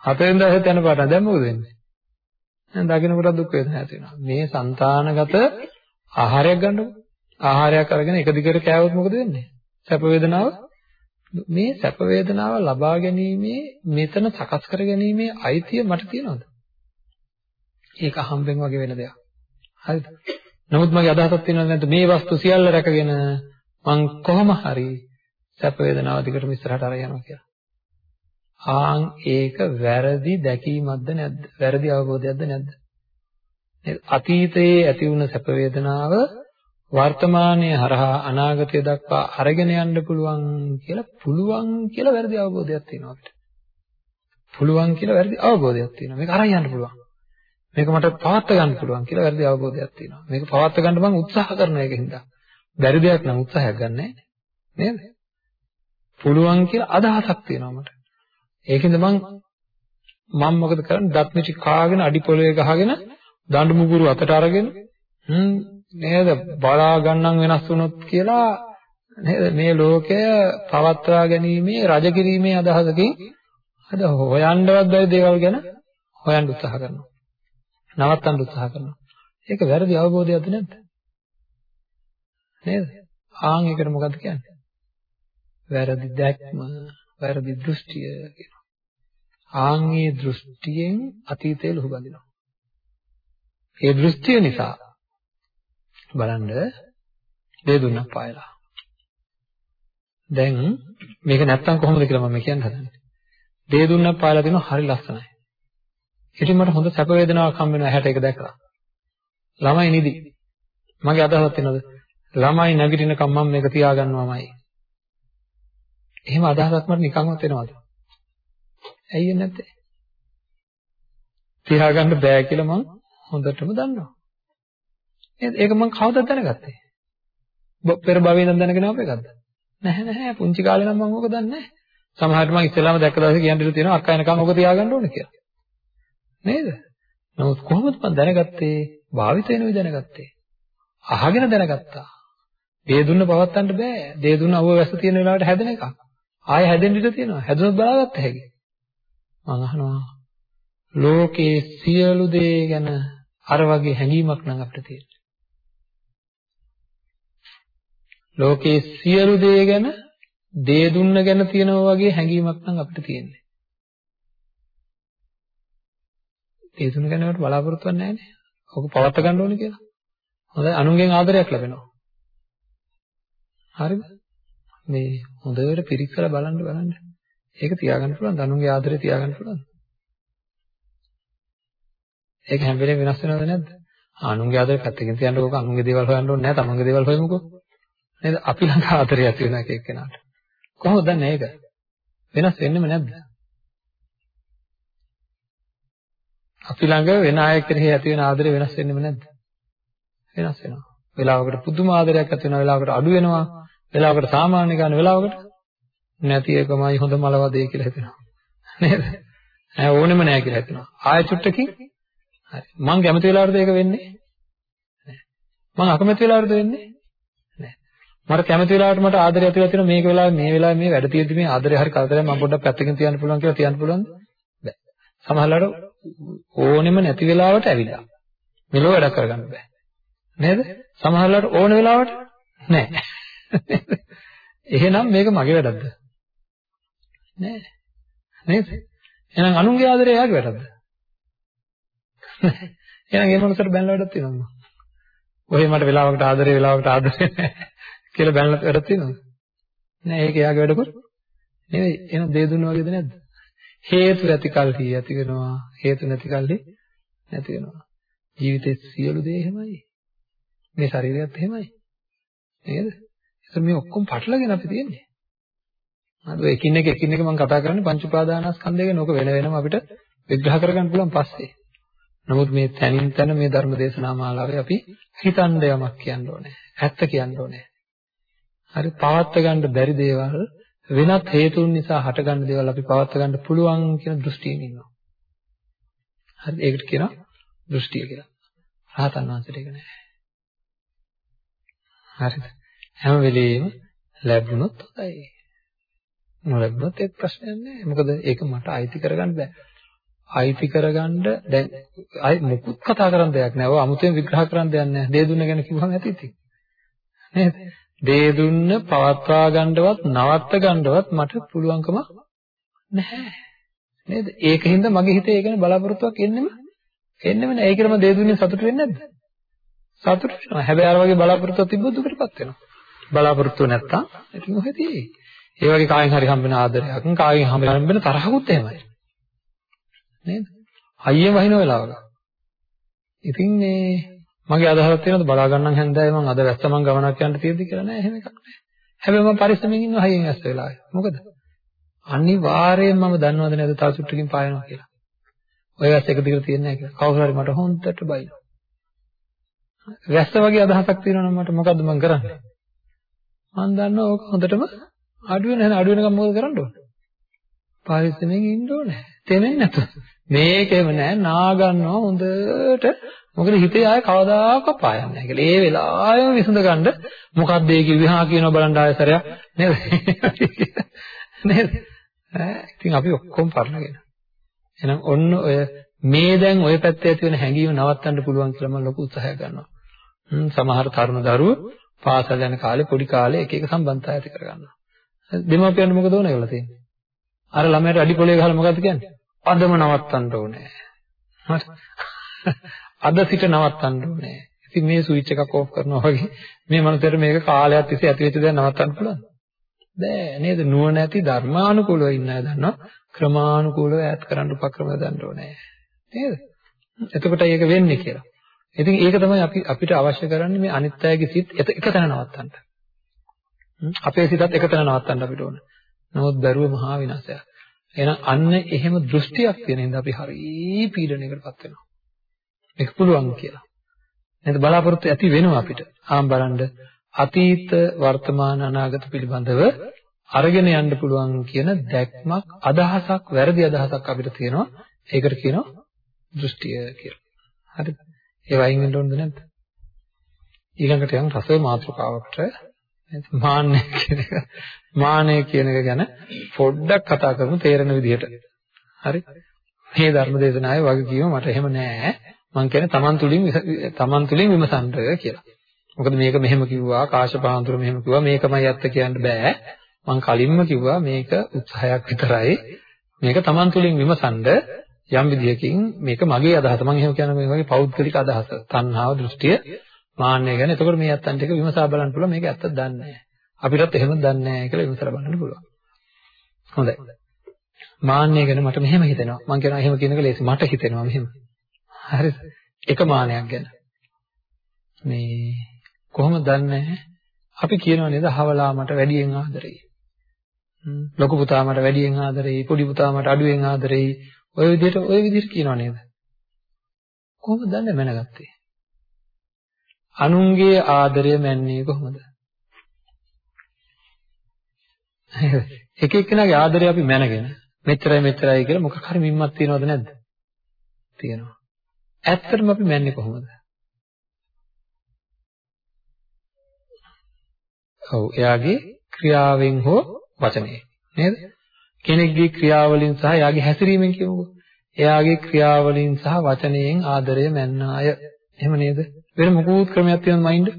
හතරවෙනි දවසෙත් යන පාටක්. දැන් මොකද වෙන්නේ? දැන් දකින්න කොට දුක් වේදනා ඇති වෙනවා. මේ సంతානගත ආහාරයක් ගන්නකො. ආහාරයක් අරගෙන එක දිගට කෑවොත් මොකද වෙන්නේ? සැප වේදනාව මේ සැප වේදනාව ලබා ගැනීමේ මෙතන සකස් කර ගැනීමේ අයිතිය මට තියෙනවද? ඒක හම්බෙන් වගේ වෙන දෙයක්. හරිද? නමුත් මගේ අදහසක් තියෙනවා නැත්නම් මේ වස්තු සියල්ල රැකගෙන මං කොහොම හරි සැප වේදනාව දිගටම ඉස්සරහට අරගෙන යනවා කියලා. ආන් ඒක වැරදි දැකීමක්ද නැද්ද? වැරදි අවබෝධයක්ද නැද්ද? අතීතයේ ඇති වුණ සැප වේදනාව වර්තමානයේ හරහා අනාගතය දක්වා අරගෙන යන්න පුළුවන් කියලා පුළුවන් කියලා වැරදි අවබෝධයක් තියෙනවා අපිට. පුළුවන් කියලා වැරදි අවබෝධයක් තියෙනවා. මේක අරන් යන්න පුළුවන්. මේක මට පවත්වා ගන්න පුළුවන් කියලා වැරදි අවබෝධයක් තියෙනවා. මේක පවත්වා ගන්න මම උත්සාහ කරන එකකින්ද. බැරි දෙයක් නම් උත්සාහයක් ගන්නෑ නේද? පුළුවන් කියලා අදහසක් තියෙනවා මට. ඒකෙන්ද මං මම මොකද කරන්නේ? දත් මිටි කාගෙන අඩි පොළවේ ගහගෙන දඬු මුගුරු අතට අරගෙන හ්ම් නේද බලා ගන්නම් වෙනස් වුණොත් කියලා නේද මේ ලෝකය පවත්වා ගැනීමේ රජ කිරීමේ අදහසකින් අද හොයන්නවත් බැරි දේවල් ගැන හොයන්න උත්සාහ කරනවා. නවත්තන්න උත්සාහ කරනවා. ඒක වැරදි අවබෝධයක්ද නැද්ද? නේද? ආන් එකට මොකද්ද කියන්නේ? වැරදි දැක්ම, වැරදි දෘෂ්ටිය කියනවා. ආන්ගේ දෘෂ්ටියෙන් අතීතේ ලුහු බඳිනවා. ඒ දෘෂ්ටිය නිසා බලන්න දේ දුන්නක් පායලා. දැන් මේක නැත්තම් කොහොමද කියලා මම කියන්න හදන්නේ. දේ දුන්නක් පායලා දෙනවා හරි ලස්සනයි. ඉතින් මට හොඳ සැප වේදනාවක් හම් වෙනවා ඇහැට ඒක දැකලා. ළමයි නිදි. මගේ අදහසක් තියෙනවද? ළමයි නැගිටිනකම් මම මේක තියාගන්නවාමයි. එහෙම අදහසක් මට නිකන්වත් එනවද? ඇයි නැත්තේ? තියාගන්න බෑ කියලා මම හොඳටම දන්නවා. නේද? ඒක මම කවදද දැනගත්තේ? පෙර භවයේ ඉඳන් දැනගෙන ආපු එකක්ද? නැහැ නැහැ පුංචි කාලේ නම් මම ඕක දන්නේ නැහැ. සමහරවිට මම ඉස්සෙල්ලාම දැක්ක දවසේ කියන්න ඉඳලා තියෙනවා අක්කා එනකම් ඕක තියාගන්න ඕනේ කියලා. නේද? නමුත් කොහොමද මම දැනගත්තේ? භාවිත වෙන විදිහ දැනගත්තේ. අහගෙන දැනගත්තා. දේ දුන්න පවත්තන්න බෑ. දේ දුන්න අවුව වැස්ස තියෙන වෙලාවට හැදෙන එකක්. ආයෙ හැදෙන්න ඉඩ තියෙනවා. හැදුනොත් බලාගත්ත හැකි. මම අහනවා ලෝකේ සියලු දේ ගැන අර වගේ හැඟීමක් නම් අපිට තියෙනවා. ලෝකේ සියලු දේ ගැන දේ දුන්න ගැන තියෙනවා වගේ හැඟීමක් නම් අපිට තියෙන්නේ. දේ දුන්න ගැන වට බලාපොරොත්තු වෙන්නේ නැහැනේ. ඔක පවත් ගන්න ඕනේ කියලා. හොඳයි අනුන්ගෙන් ආදරයක් ලැබෙනවා. හරිද? මේ හොඳට පිරික්සලා බලන්න බලන්න. ඒක තියාගන්න පුළුවන්. අනුන්ගේ ආදරේ තියාගන්න පුළුවන්. ඒක හැම වෙලේම වෙනස් වෙනවද නැද්ද? අනුන්ගේ ආදරේ පැත්තකින් තියන්නකො අනුන්ගේ දේවල් හොයන්න ඕනේ නැහැ. තමන්ගේ දේවල් හොයමුකෝ. නේද? අපි ළඟ ආදරය ඇති වෙන එක එක්කෙනාට. කොහොමද දන්නේ ඒක? වෙනස් වෙන්නෙම නැද්ද? අපි ළඟ වෙන අය කෙරෙහි ඇති වෙන ආදරය වෙනස් වෙන්නෙම නැද්ද? වෙනස් වෙනවා. වෙලාවකට පුදුම ආදරයක් ඇති වෙනවා, වෙලාවකට අඩු වෙනවා, වෙලාවකට සාමාන්‍ය ගන්න වෙලාවකට නැති එකමයි හොඳ මලවදේ කියලා හිතෙනවා. නේද? ඈ ඕනෙම නැහැ කියලා හිතෙනවා. ආය චුට්ටකින් හරි. මං කැමති වෙලාවටද ඒක වෙන්නේ? නැහැ. මං අකමැති වෙලාවටද වෙන්නේ? මට කැමති වෙලාවට මට ආදරය ඇතිලා තියෙනවා මේක වෙලාවේ මේ වෙලාවේ මේ වැඩ තියෙද්දි මේ ආදරය හරි කරදරයක් මම පොඩ්ඩක් පැත්තකින් තියන්න පුළුවන් කියලා තියන්න පුළුවන්ද? බෑ. සමහරවිට ඕනෙම නැති වෙලාවට ඇවිල්ලා. මෙලෝ වැඩ කරගන්න බෑ. නේද? සමහරවිට ඕන වෙලාවට නෑ. එහෙනම් මේක මගේ වැඩක්ද? නෑ. නේද? එහෙනම් අනුන්ගේ ආදරය එයාගේ වැඩක්ද? එහෙනම් ඒ මොනසට බැලලා වැඩක් තියෙනවද? ඔහේ මට වෙලාවකට ආදරේ වෙලාවකට ආදරේ නැහැ කියලා බැලලා වැඩක් තියෙනවද? නෑ ඒක එයාගේ වැඩකුත් නෙවෙයි. එහෙනම් දේ දුන්න වගේද නැද්ද? හේතු ඇති කල්හි ඇති වෙනවා. හේතු නැති කල්හි නැති වෙනවා. ජීවිතේ සියලු දේ එහෙමයි. මේ ශරීරයත් එහෙමයි. නේද? ඒක මේ ඔක්කොම පටලගෙන අපි තියෙන්නේ. හරි ඔය එකින් එක එකින් එක මම කතා කරන්නේ පංච උපාදානස්කන්ධය ගැන ඕක වෙන වෙනම අපිට විග්‍රහ කරගන්න පුළුවන් පස්සේ. නමුත් මේ තනින් තන මේ ධර්ම දේශනා මාලාවේ අපි හිතන්න යමක් කියන්න ඕනේ. ඇත්ත කියන්න ඕනේ. හරි පවත්ව ගන්න බැරි දේවල් වෙනත් හේතුන් නිසා හටගන්න දේවල් අපි පවත්ව ගන්න පුළුවන් කියන දෘෂ්ටියෙන් ඉන්නවා. හරි ඒකට කියනවා දෘෂ්ටිය කියලා. රහතන් වහන්සේට ඒක නෑ. හරිද? හැම වෙලෙම ලැබුණොත් හොඳයි. නොලැබුණොත් ඒක ප්‍රශ්නයක් නෑ. මොකද ඒක මට අයිති කරගන්න බෑ. අයිති කරගන්න දැන් අයි මොකුත් කතා කරන්න දෙයක් නෑ. ඔය අමුතෙන් විග්‍රහ කරන්න දෙයක් නෑ. දේ දුන්න ගැන කිව්වම ඇති ඉතින්. නේද? දේ දුන්න පවත්වා ගන්නවත් නවත්ත ගන්නවත් මට පුළුවන්කම නැහැ. නේද? ඒකින්ද මගේ හිතේ ඒ ගැන බලාපොරොත්තුවක් එන්නෙම එන්නෙම නෑ. ඒකෙම දේ දුන්නේ සතුට වෙන්නේ නැද්ද? සතුට වෙනවා. හැබැයි අර වගේ බලාපොරොත්තුවක් තිබ්බොත් දුකටපත් වෙනවා. බලාපොරොත්තු නැත්තම් ඉතින් ඔහෙදී ඒ වගේ කායෙන් හරි හම්බෙන ආදරයක්, කායෙන් හම්බෙන තරහකුත් එහෙමයි. නේද? හයියෙන් වහින වෙලාවක. ඉතින් මේ මගේ අදහසක් තියෙනවද බලා ගන්නම් හැන්දෑවේ මම අද වැස්ස මං ගමනක් යන්න තියෙද්දි කියලා නෑ එහෙම එකක් නෑ. හැබැයි මම පරිස්සමෙන් ඉන්නවා හයියෙන් වැස්ස වෙලාවේ. මොකද? අනිවාර්යයෙන් මම දන්නවද නැද්ද තව සුට්ටකින් පායනවා කියලා. ඔය වැස්ස එක දිගට තියෙන්නේ නැහැ කියලා. කවුරු හරි මට හොන්දට බයිනවා. වැස්ස වගේ අදහසක් තියෙනවා නම් මට මොකද්ද මං කරන්නේ? මං දන්නවා ඕක හොඳටම අඩු වෙන හැන අඩු වෙනකම් මොකද කරන්න ඕන? පරිස්සමෙන් ඉන්න ඕනේ. තේමෙන්නේ නැතුව. මේකෙම නෑ නා ගන්නවා හොඳට. මොකද හිතේ ආය කවදාකවත් පායන්නේ නැහැ කියලා. ඒ වෙලාවෙම විසඳ ගන්න මොකක්ද ඒ කිව්වේ හා කියනවා බලන්න ආය සරයක් නේද? නේද? ඈ ඉතින් අපි ඔක්කොම පරණගෙන. එහෙනම් ඔන්න ඔය මේ දැන් ඔය පැත්තේ ඇති වෙන හැඟීම නවත්තන්න පුළුවන් කියලා මම ලොකු උත්සාහයක් ගන්නවා. සමහර තරුණ දරුවෝ පාසල් යන කාලේ පොඩි කාලේ එක එක සම්බන්ධතා ඇති කරගන්නවා. දෙමාපියන් මොකද ඕන කියලා තියෙන්නේ? අර ළමයට අඩි පොලේ ගහලා මොකද්ද කියන්නේ? අදම නවත්තන්න ඕනේ. හරි. අද සිට නවත්තන්න ඕනේ. ඉතින් මේ ස්විච් එකක් ඕෆ් කරනවා වගේ මේ මනසට මේක කාලයක් තිස්සේ ඇති වෙච්ච දේ නවත්තන්න පුළුවන්ද? බෑ නේද? නුවණ ඇති ධර්මානුකූලව ඉන්න අය දන්නවා ක්‍රමානුකූලව ඈත් කරන්න උපක්‍රම දන්න ඕනේ. නේද? එතකොට ඒක වෙන්නේ කියලා. ඉතින් ඒක තමයි අපි අපිට අවශ්‍ය කරන්නේ මේ අනිත් අයගේ සිත් එක තැන නවත්තන්න. අපේ සිතත් එක තැන නවත්තන්න අපිට ඕන. නමුත් දරුව මහා විනාශයක්. එහෙනම් අන්න එහෙම දෘෂ්ටියක් තියෙන හින්දා අපි හරි පීඩනයකටපත් වෙනවා. මේක පුළුවන් කියලා. නේද බලාපොරොත්තු ඇති වෙනවා අපිට. ආම් බලන්න අතීත වර්තමාන අනාගත පිළිබඳව අරගෙන යන්න පුළුවන් කියන දැක්මක් අදහසක් වැරදි අදහසක් අපිට තියෙනවා. ඒකට කියනවා දෘෂ්ටිය කියලා. හරිද? ඒ වයින් වෙන්න ඕනද නැද්ද? ඊළඟට යන රස මාත්‍රකාවකට මාන්නය කියන එක මානය කියන එක ගැන පොඩ්ඩක් කතා කරමු තේරෙන විදිහට. හරි? මේ ධර්ම දේශනාවේ වගකීම මට එහෙම නෑ. මං කියන්නේ Taman තුලින් Taman තුලින් විමසන්න කියලා. මොකද මේක මෙහෙම කිව්වා කාශපාන්තුර මෙහෙම කිව්වා මේකමයි ඇත්ත කියන්න බෑ. මං කලින්ම කිව්වා මේක උත්සාහයක් විතරයි. මේක Taman තුලින් විමසන්න යම් විදියකින් මේක මගේ අදහස. මම එහෙම කියන්නේ මේ වගේ පෞද්ගලික අදහස. තණ්හාව, දෘෂ්ටිය, මාන්නය ගැන. එතකොට මේ අත්තන්ට එක විමසා බලන්න පුළුවන්. මේක ඇත්තද දන්නේ නැහැ. අපිටත් එහෙම දන්නේ නැහැ කියලා විමසලා බලන්න පුළුවන්. හොඳයි. මාන්නය ගැන මට මෙහෙම හිතෙනවා. මම කියනවා එහෙම කියන එක ලේසි. මට හිතෙනවා මෙහෙම. හරිද? එක මානයක් ගැන. මේ කොහොමද දන්නේ? අපි කියනවා නේද අහවලා මට වැඩියෙන් ආදරෙයි. ලොකු පුතා මට වැඩියෙන් ආදරෙයි, පොඩි පුතා මට අඩුවෙන් ආදරෙයි. ඔය විදිහට ඔය විදිහට කියනවා නේද? කොහොමද දන්නේ මැනගත්තේ? අනුන්ගේ ආදරය මැන්නේ කොහොමද? එක එක්කෙනාගේ ආදරය අපි මැනගෙන මෙච්චරයි මෙච්චරයි කියලා මොකක් හරි මිම්මක් තියනවද නැද්ද? තියෙනවා. ඇත්තටම අපි මැන්නේ කොහොමද? ඔව් එයාගේ ක්‍රියාවෙන් හෝ වචනයෙන් නේද? කෙනෙක්ගේ ක්‍රියාවලින් සහ එයාගේ හැසිරීමෙන් කියමුකෝ. එයාගේ ක්‍රියාවලින් සහ වචනයෙන් ආදරය මැන්නාය. එහෙම නේද? වෙන මොකුත් ක්‍රමයක් තියෙනවද මයින්ඩ්?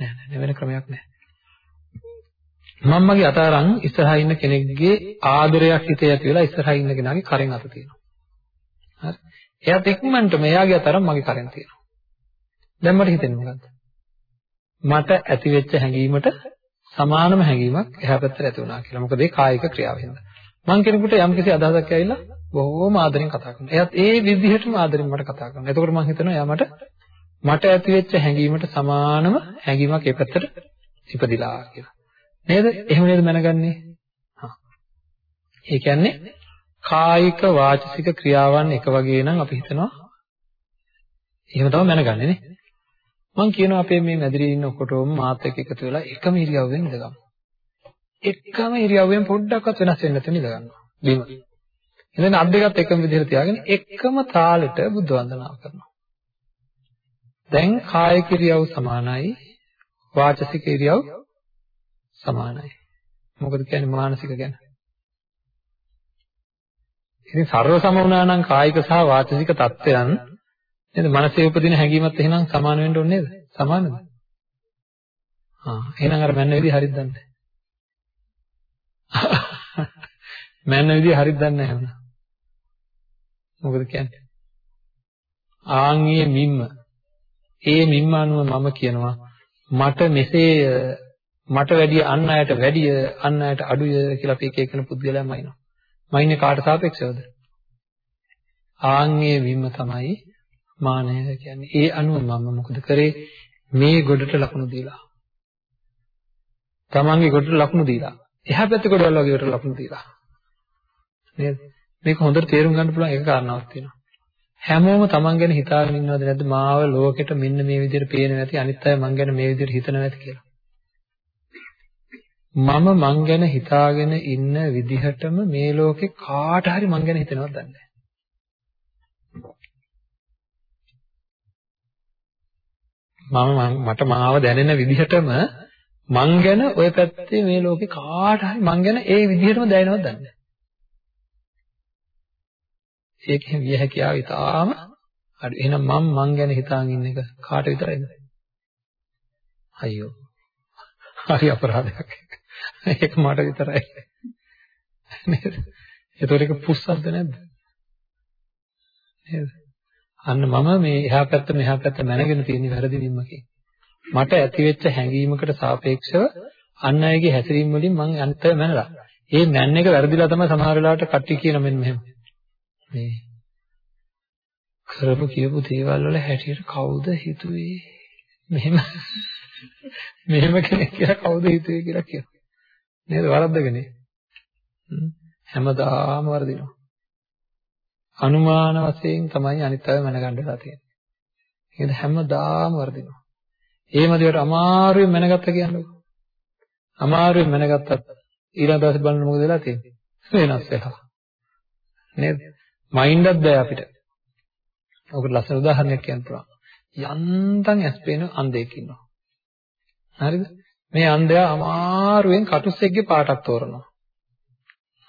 නෑ නෑ වෙන ක්‍රමයක් නෑ. මම මගේ අතාරන් ඉස්සරහා ඉන්න කෙනෙක්ගේ ආදරයක් හිතේ ඇති වෙලා ඉස්සරහා ඉන්න කෙනාගේ කරෙන් අත තියෙනවා. හරි. එයාත් ඉක්මනට මෙයාගේ තරම් මගේ කරෙන් තියෙනවා. දැන් මට හිතෙන්නේ මොකද්ද? මට ඇති වෙච්ච හැඟීමට සමානම හැඟීමක් එහා පැත්තට ඇති වුණා කියලා. මොකද ඒ කායික ක්‍රියාවෙන්ද. මං කෙනෙකුට යම්කිසි අදහසක් ඇවිල්ලා බොහෝම ආදරෙන් කතා කරනවා. එයාත් ඒ විදිහටම ආදරෙන් මට කතා කරනවා. එතකොට මං හිතනවා එයා මට මට ඇති වෙච්ච හැඟීමට සමානම හැඟීමක් ඒ පැත්තට ඉපදිලා කියලා. නේද? එහෙම නේද මැනගන්නේ? හා. ඒ කියන්නේ කායික වාචසික ක්‍රියාවන් එක වගේ නම් අපි හිතනවා එහෙම තමයි මැනගන්නේ නේ. මං කියනවා අපේ මේ මැදිරියේ ඉන්න ඔක්කොටම මාත් එක්ක එකතු වෙලා එකම ඉරියව්වෙන් ඉඳගමු. එකම ඉරියව්වෙන් පොඩ්ඩක්වත් වෙනස් වෙන්නේ නැතුව ඉඳ ගන්නවා. බිම. ඉතින් අත් දෙකත් එකම විදිහට තියාගෙන එකම තාලෙට බුද්ධ වන්දනාව කරනවා. දැන් කාය කිරියව සමානයි වාචසික ඉරියව් සමානයි. මොකද කියන්නේ මානසික ගැන? ඉතින් සර්ව සම වුණා නම් කායික සහ වාචික தත්ත්වයන් නේද? මනසේ උපදින හැඟීමත් එහෙනම් සමාන වෙන්න ඕනේ නේද? සමානද? ආ එහෙනම් අර මැන්න විදිහ හරියද දන්නේ? මැන්න විදිහ හරිද දන්නේ නැහැ මොකද කියන්නේ? ආන්ගේ මිම්ම ඒ මිම්ම අනුව මම කියනවා මට මෙසේ මට වැඩිය අන් අයට වැඩිය අන් අයට අඩුය කියලා අපි එක එකන පුද්ගලයන්ම අයිනවා. මයින්නේ කාට සාපේක්ෂවද? ආන්ගේ විම්ම තමයි මානය කියන්නේ. ඒ අනුව මම මොකද කරේ? මේ ගොඩට ලකුණු දීලා. තමන්ගේ ගොඩට ලකුණු දීලා. එහා පැත්තේ ගොඩවල් වගේ වට ලකුණු දීලා. නේද? මේක හොඳට තේරුම් ගන්න පුළුවන් එක කාරණාවක් තියෙනවා. හැමෝම තමන් ගැන හිතාගෙන ඉන්නවද නැද්ද මාව ලෝකෙට මෙන්න මේ විදිහට පේන්නේ නැති අනිත් අය මං ගැන මේ විදිහට හිතනවා නැති කියලා. මම මං ගැන හිතාගෙන ඉන්න විදිහටම මේ ලෝකේ කාට හරි මං ගැන හිතනවද දන්නේ මම මට මාව දැනෙන විදිහටම මං ගැන ওই පැත්තේ මේ ලෝකේ කාට හරි මං ගැන ඒ විදිහටම දැනෙනවද දන්නේ ඒකෙන් විය හැකියාව ඉතාලම අඩු. එහෙනම් මම මං ගැන හිතාගෙන ඉන්න එක කාට විතරයිද? අයියෝ. හරි අපරාධයක්. ඒක මට විතරයි. නේද? ඒතකොට ඒක පුස්සක්ද නැද්ද? නේද? අන්න මම මේ එහා පැත්ත මෙහා පැත්ත මැනගෙන තියෙන වැරදි වීමකින් මට ඇතිවෙච්ච හැඟීමකට සාපේක්ෂව අන් අයගේ හැසිරීම වලින් මම අන්ත මැනලා. ඒ මැන්න එක වැරදිලා තමයි සමහර වෙලාවට කට්ටිය කියන මෙන්න මෙහෙම. මේ කරපු කියපු දේවල් වල හැටියට කවුද හිතුවේ? මෙහෙම මෙහෙම කෙනෙක් කියලා කවුද හිතුවේ කියලා කියනවා. නේද වරද්දගනේ හැමදාම වරදිනවා අනුමාන වශයෙන් තමයි අනිත් අය මැනගන්නලා තියෙන්නේ නේද හැමදාම වරදිනවා ඒ මදිවට අමාරුවෙන් මැනගත්ත කියන්නේ අමාරුවෙන් මැනගත්තත් ඊළඟ දවසේ බලන්න මොකද වෙලා තියෙන්නේ වෙනස් වෙලා නේද මයින්ඩ්වත් බෑ අපිට ඔකට ලස්සන උදාහරණයක් කියන්න පුළුවන් යන්තම් ඇස් පේන අන්ධයෙක් ඉන්නවා හරිද මේ අන්ධයා අමාරුවෙන් කටුස්සෙක්ගේ පාටක් තෝරනවා.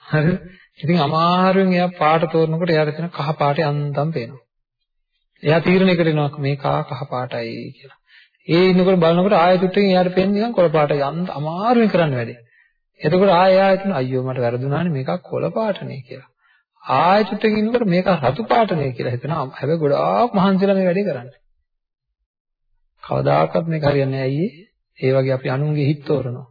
හරිද? ඉතින් අමාරුවෙන් එයා පාට තෝරනකොට එයාට තියෙන කහ පාටේ අන්තම් පේනවා. එයා තීරණය කරනවා මේ කා කහ පාටයි කියලා. ඒ ඉන්නකොට බලනකොට ආයෙත් උට්ටකින් එයාට පේන්නේ නිකන් කොළ පාටයි අන්ත අමාරුවෙන් කරන්න වැඩේ. එතකොට ආයෙ එයා හිතන අයියෝ මට වැරදුනානේ මේක කොළ පාටනේ කියලා. ආයෙත් උට්ටකින් ඉන්නකොට මේක රතු පාටනේ කියලා හිතනවා. හැබැයි ගොඩාක් මහන්සිලා මේ වැඩේ කරන්නේ. කවදාකවත් මේක හරියන්නේ නැහැ අයියේ. ඒ වගේ අපි අනුන්ගේ හිත තෝරනවා.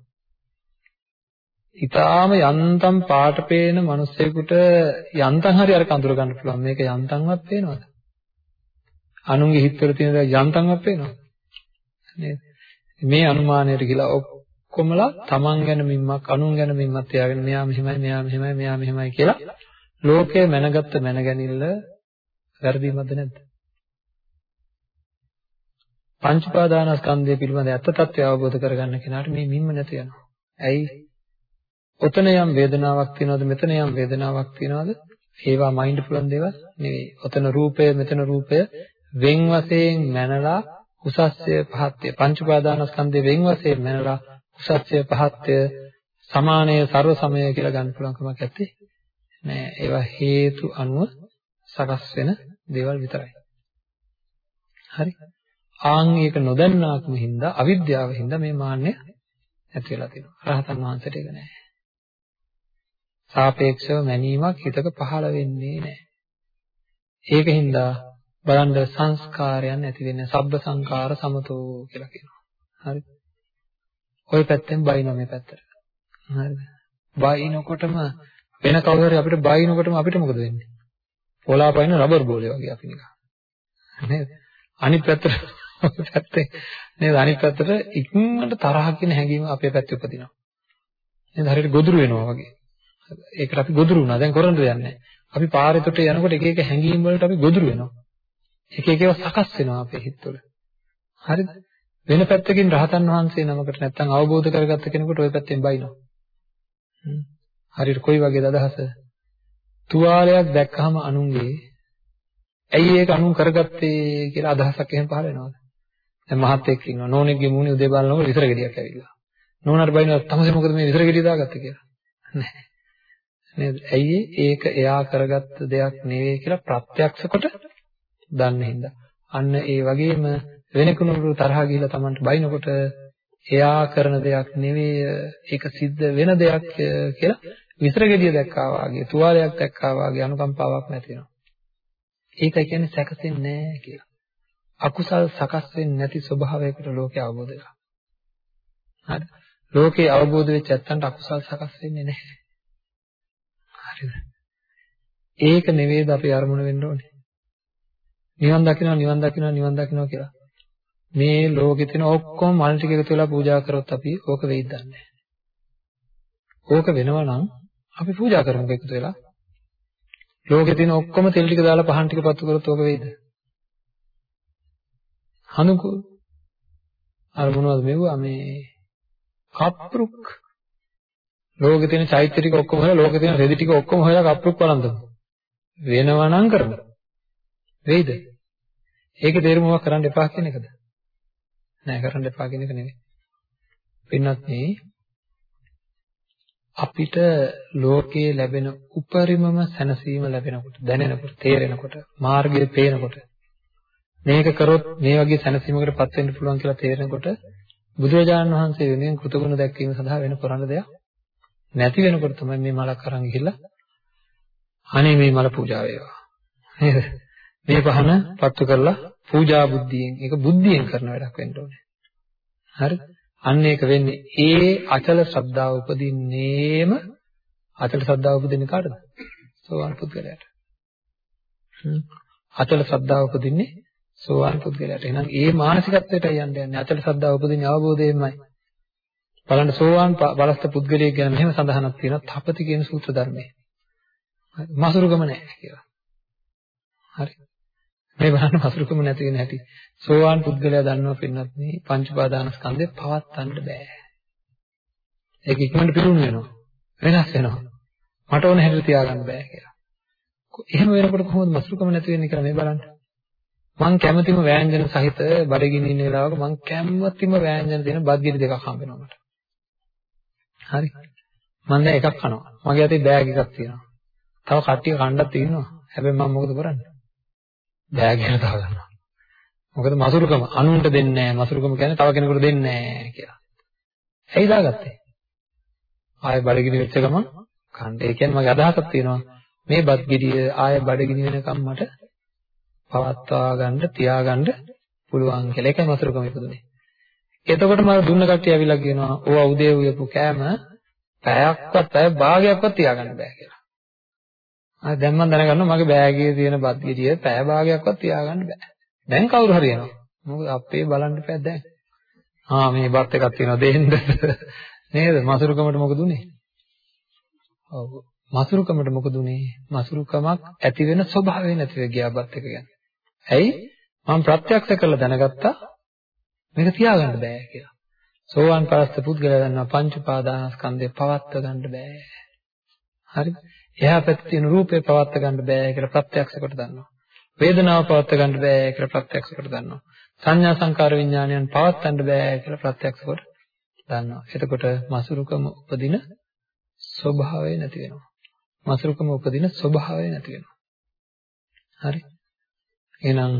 ඊටාම යන්තම් පාට පේන මිනිස්සෙකුට යන්තම් හරි අර කඳුර ගන්න පුළුවන්. මේක යන්තම්වත් පේනවද? අනුන්ගේ හිතවල තියෙන දේ යන්තම්වත් පේනවද? නේද? මේ අනුමානයට ගිලා ඔක්කොමලා තමන් ගැන මින්මක් අනුන් ගැන මින්මක් තියාගෙන මෙයා මෙහෙමයි මෙයා මෙහෙමයි මෙයා මෙහෙමයි කියලා ලෝකයේ මැනගත්ත මැනගැනිල්ල වැරදීමක්ද නැද්ද? පංච උපාදානස්කන්ධය පිළිබඳ ඇත්ත తත්වය අවබෝධ කරගන්න කෙනාට මේ මින්ම නැති යනවා. ඇයි? ඔතන යම් වේදනාවක් තියෙනවද මෙතන යම් වේදනාවක් තියෙනවද? ඒවා මයින්ඩ් පුලන් දේවල් නෙවෙයි. ඔතන රූපය මෙතන රූපය වෙන් වශයෙන් මැනලා උසස්ය පහත්ය පංච උපාදානස්කන්ධය වෙන් වශයෙන් මැනලා උසස්ය පහත්ය සමානය ਸਰව සමය කියලා ගන්න පුළුවන් කමක් නැත්තේ. නෑ ඒවා හේතු අනුව සකස් වෙන දේවල් විතරයි. හරි. ආන් ඒක නොදන්නාකම හින්දා අවිද්‍යාව හින්දා මේ මාන්නය ඇති වෙලා තියෙනවා. රහතන් වහන්සේට ඒක නෑ. සාපේක්ෂව මැනීමක් හිතක පහළ වෙන්නේ නෑ. ඒකින්ද බලන්න සංස්කාරයන් ඇති වෙන්නේ සබ්බ සංකාර සමතෝ කියලා කියනවා. හරිද? ওই පැත්තෙන් බයිනවා මේ පැත්තට. හරිද? බයිනකොටම වෙන කවුරු හරි අපිට බයිනකොටම අපිට මොකද වෙන්නේ? පොලාපයින් රබර් බෝලේ වගේ අපි නිකන්. නේද? අනිත් පැත්තට පැත්තේ නේද අනිත් පැත්තට ඉක්මනට තරහ කියන හැඟීම අපේ පැත්තේ උපදිනවා. නේද? හරියට ගොදුරු වෙනවා වගේ. ඒකට අපි ගොදුරු වුණා. දැන් කරන්න දෙයක් නැහැ. අපි පාරේ තොට යනකොට එක එක හැඟීම් වලට අපි ගොදුරු වෙනවා. එක එක ඒවා සකස් වෙනවා අපේ හිතවල. හරිද? වෙන පැත්තකින් රහතන් වහන්සේ නමකට නැත්තම් අවබෝධ කරගත්ත කෙනෙකුට ওই පැත්තෙන් බයිනවා. හරියට කොයි වගේද අදහස? තුවාලයක් දැක්කහම අනුන්ගේ ඇයි ඒක අනුන් කරගත්තේ කියලා අදහසක් එහෙම පහළ වෙනවද? දැන් මහත් එක්ක ඉන්නවා. නෝනෙක්ගේ මූණේ උදේ බලනකොට විසර ගෙඩියක් ඇවිල්ලා. නෝනාට බයිනවා තමසේ මොකද මේ විසර ගෙඩිය දාගත්තේ කියලා. නැහැ. නේද? ඇයි ඒක එයා කරගත්ත දෙයක් නෙවෙයි කියලා ප්‍රත්‍යක්ෂ කොට දන්න හින්දා. අන්න ඒ වගේම වෙන කෙනෙකුට තරහා ගිහිල්ලා Tamanට බයිනකොට එයා කරන දෙයක් නෙවෙයි ඒක සිද්ධ වෙන දෙයක් කියලා විතර ගෙඩිය දැක්කා වාගේ තුවාලයක් දැක්කා වාගේ අනුකම්පාවක් නැති වෙනවා. ඒකයි කියන්නේ සැකසෙන්නේ නැහැ කියලා. අකුසල් සකස් වෙන්නේ නැති ස්වභාවයකට ලෝකේ අවබෝධ වෙනවා. හරි. ලෝකේ අවබෝධ වෙච්ච ඇත්තන්ට අකුසල් සකස් වෙන්නේ නැහැ. හරිද? ඒක නෙවෙයිද අපේ අරමුණ වෙන්න ඕනේ. නිවන් දකිනවා නිවන් දකිනවා නිවන් දකිනවා කියලා. මේ ලෝකෙ තියෙන ඔක්කොම මල් ටික එකතු වෙලා පූජා කරොත් අපි ඕක වෙයිද දන්නේ ඕක වෙනවා නම් අපි පූජා කරමුකෝ එකතු වෙලා. ලෝකෙ තියෙන ඔක්කොම තෙල් ටික දාලා පහන් ටික පත්තු කරොත් ඕක වෙයිද? හනුකෝ අර මොනවද මෙව්වා මේ කප්පරුක් ලෝකෙ තියෙන චෛත්‍ය ටික ඔක්කොම හොයලා ලෝකෙ තියෙන රෙදි ටික ඔක්කොම හොයලා කප්පරුක් වළඳමු. වෙනවා නම් කරමු. වෙයිද? ඒකේ තේරුම මොකක් කරන්න එපා කියන එකද? නෑ කරන්න එපා කියන එක නෙවෙයි. පින්වත් මේ අපිට ලෝකයේ ලැබෙන උපරිමම සැනසීම ලැබෙනකොට දැනෙනකොට තේරෙනකොට මාර්ගය පේනකොට මේක කරොත් මේ වගේ සැනසීමකටපත් වෙන්න පුළුවන් කියලා තේරෙනකොට බුදුරජාණන් වහන්සේ වෙනුවෙන් කෘතගුණ දැක්වීම සඳහා වෙන කරන්න දෙයක් නැති වෙනකොට තමයි මේ මලක් අරන් ගිහිල්ලා අනේ මේ මල පූජා වේවා නේද මේ පහන පත්තු කරලා පූජා බුද්ධියෙන් ඒක බුද්ධියෙන් කරන වැඩක් වෙන්න ඕනේ. හරි? අන්න ඒක වෙන්නේ ඒ අචල ශ්‍රද්ධාව උපදින්නේම අචල ශ්‍රද්ධාව උපදින්නේ කාටද? සෝවාන් පුද්ගලයාට. අචල ශ්‍රද්ධාව උපදින්නේ සෝවාන් පුද්ගලයාට. එහෙනම් ඒ මානසිකත්වයටයි යන්න යන්නේ. අචල ශ්‍රද්ධාව උපදින්නේ අවබෝධයෙන්මයි. බලන්න සෝවාන් බලස්ත පුද්ගලයෙක් ගැන මෙහෙම සඳහනක් තියෙනවා. තපති කියන සූත්‍ර ධර්මයේ. හරි. මසුරුකම නැහැ කියලා. හරි. මේ බලන්න මසුරුකම නැති වෙන හැටි. සෝවාන් පුද්ගලයා දන්නවා පින්නත් මේ පංච උපාදානස්කන්ධය පවත්වන්න බෑ. ඒක ඉක්මනට පිරුණු වෙනවා. වෙනස් වෙනවා. මට ඕන හැටියට තියාගන්න බෑ කියලා. එහෙම වෙනකොට කොහොමද මසුරුකම නැති වෙන්නේ කියලා මේ බලන්න. මං කැමතිම වෑංජන සහිත බඩගිනි ඉන්න වෙලාවක මං කැමතිම වෑංජන දෙන බත්ගිරි දෙකක් හම්බ වෙනවා මට. හරි. මම දැන් එකක් කනවා. මගේ අතේ බෑග් එකක් තියෙනවා. තව කට්ටිය කණ්ඩක් තියෙනවා. හැබැයි මම මොකද කරන්නේ? බෑග් එක දාගන්නවා. මොකද මසුරුකම අනුන්ට දෙන්නේ නැහැ. මසුරුකම කියන්නේ තව කෙනෙකුට දෙන්නේ නැහැ කියලා. ඇයි දාගත්තේ? ආයෙ බඩගිනි වෙච්ච ගමන් කන්න. ඒ කියන්නේ මගේ අදහසක් තියෙනවා. මේ බත් ගෙඩිය ආයෙ බඩගිනි වෙනකම් මට පවත්වා ගන්න තියාගන්න පුළුවන් කියලා. ඒකයි මසුරුකම ඉපදුනේ. එතකොට මම දුන්න කට්ටිය ඇවිල්ලා කියනවා ඕවා උදේ උයපු කෑම පැයක්වත් පැය භාගයක්වත් තියාගන්න බෑ කියලා. ආ දැන් මම දැනගන්නවා මගේ බෑගයේ තියෙන බත් ගෙඩිය පැය භාගයක්වත් තියාගන්න බෑ. දැන් කවුරු හරි එනවා. මොකද අපේ බලන්න බෑ දැන්. ආ මේ බත් එකක් තියෙනවා දෙන්න. නේද? මසුරුකමට මොකද උනේ? ඔව්. මසුරුකමට මොකද උනේ? මසුරුකමක් ඇති වෙන ස්වභාවය නැතිව ගියා බත් එක ගැන. ඇයි? මම ප්‍රත්‍යක්ෂ කරලා දැනගත්තා මේක තියාගන්න බෑ කියලා. සෝවාන් පරස්ත පුද්ගලයා දන්නවා පංච උපාදානස්කන්ධය පවත්ව ගන්න බෑ. හරිද? එහා පැත්තේ තියෙන රූපේ පවත්ව ගන්න බෑ කියලා ප්‍රත්‍යක්ෂ කොට දන්නවා. වේදනාව පවත්ව ගන්න බෑ කියලා ප්‍රත්‍යක්ෂ කොට දන්නවා. සංඥා සංකාර විඥානයන් පවත්වන්න බෑ කියලා ප්‍රත්‍යක්ෂ කොට දන්නවා. එතකොට මසුරුකම උපදින ස්වභාවය නැති වෙනවා. මසුරුකම උපදින ස්වභාවය නැති වෙනවා. හරි. එහෙනම්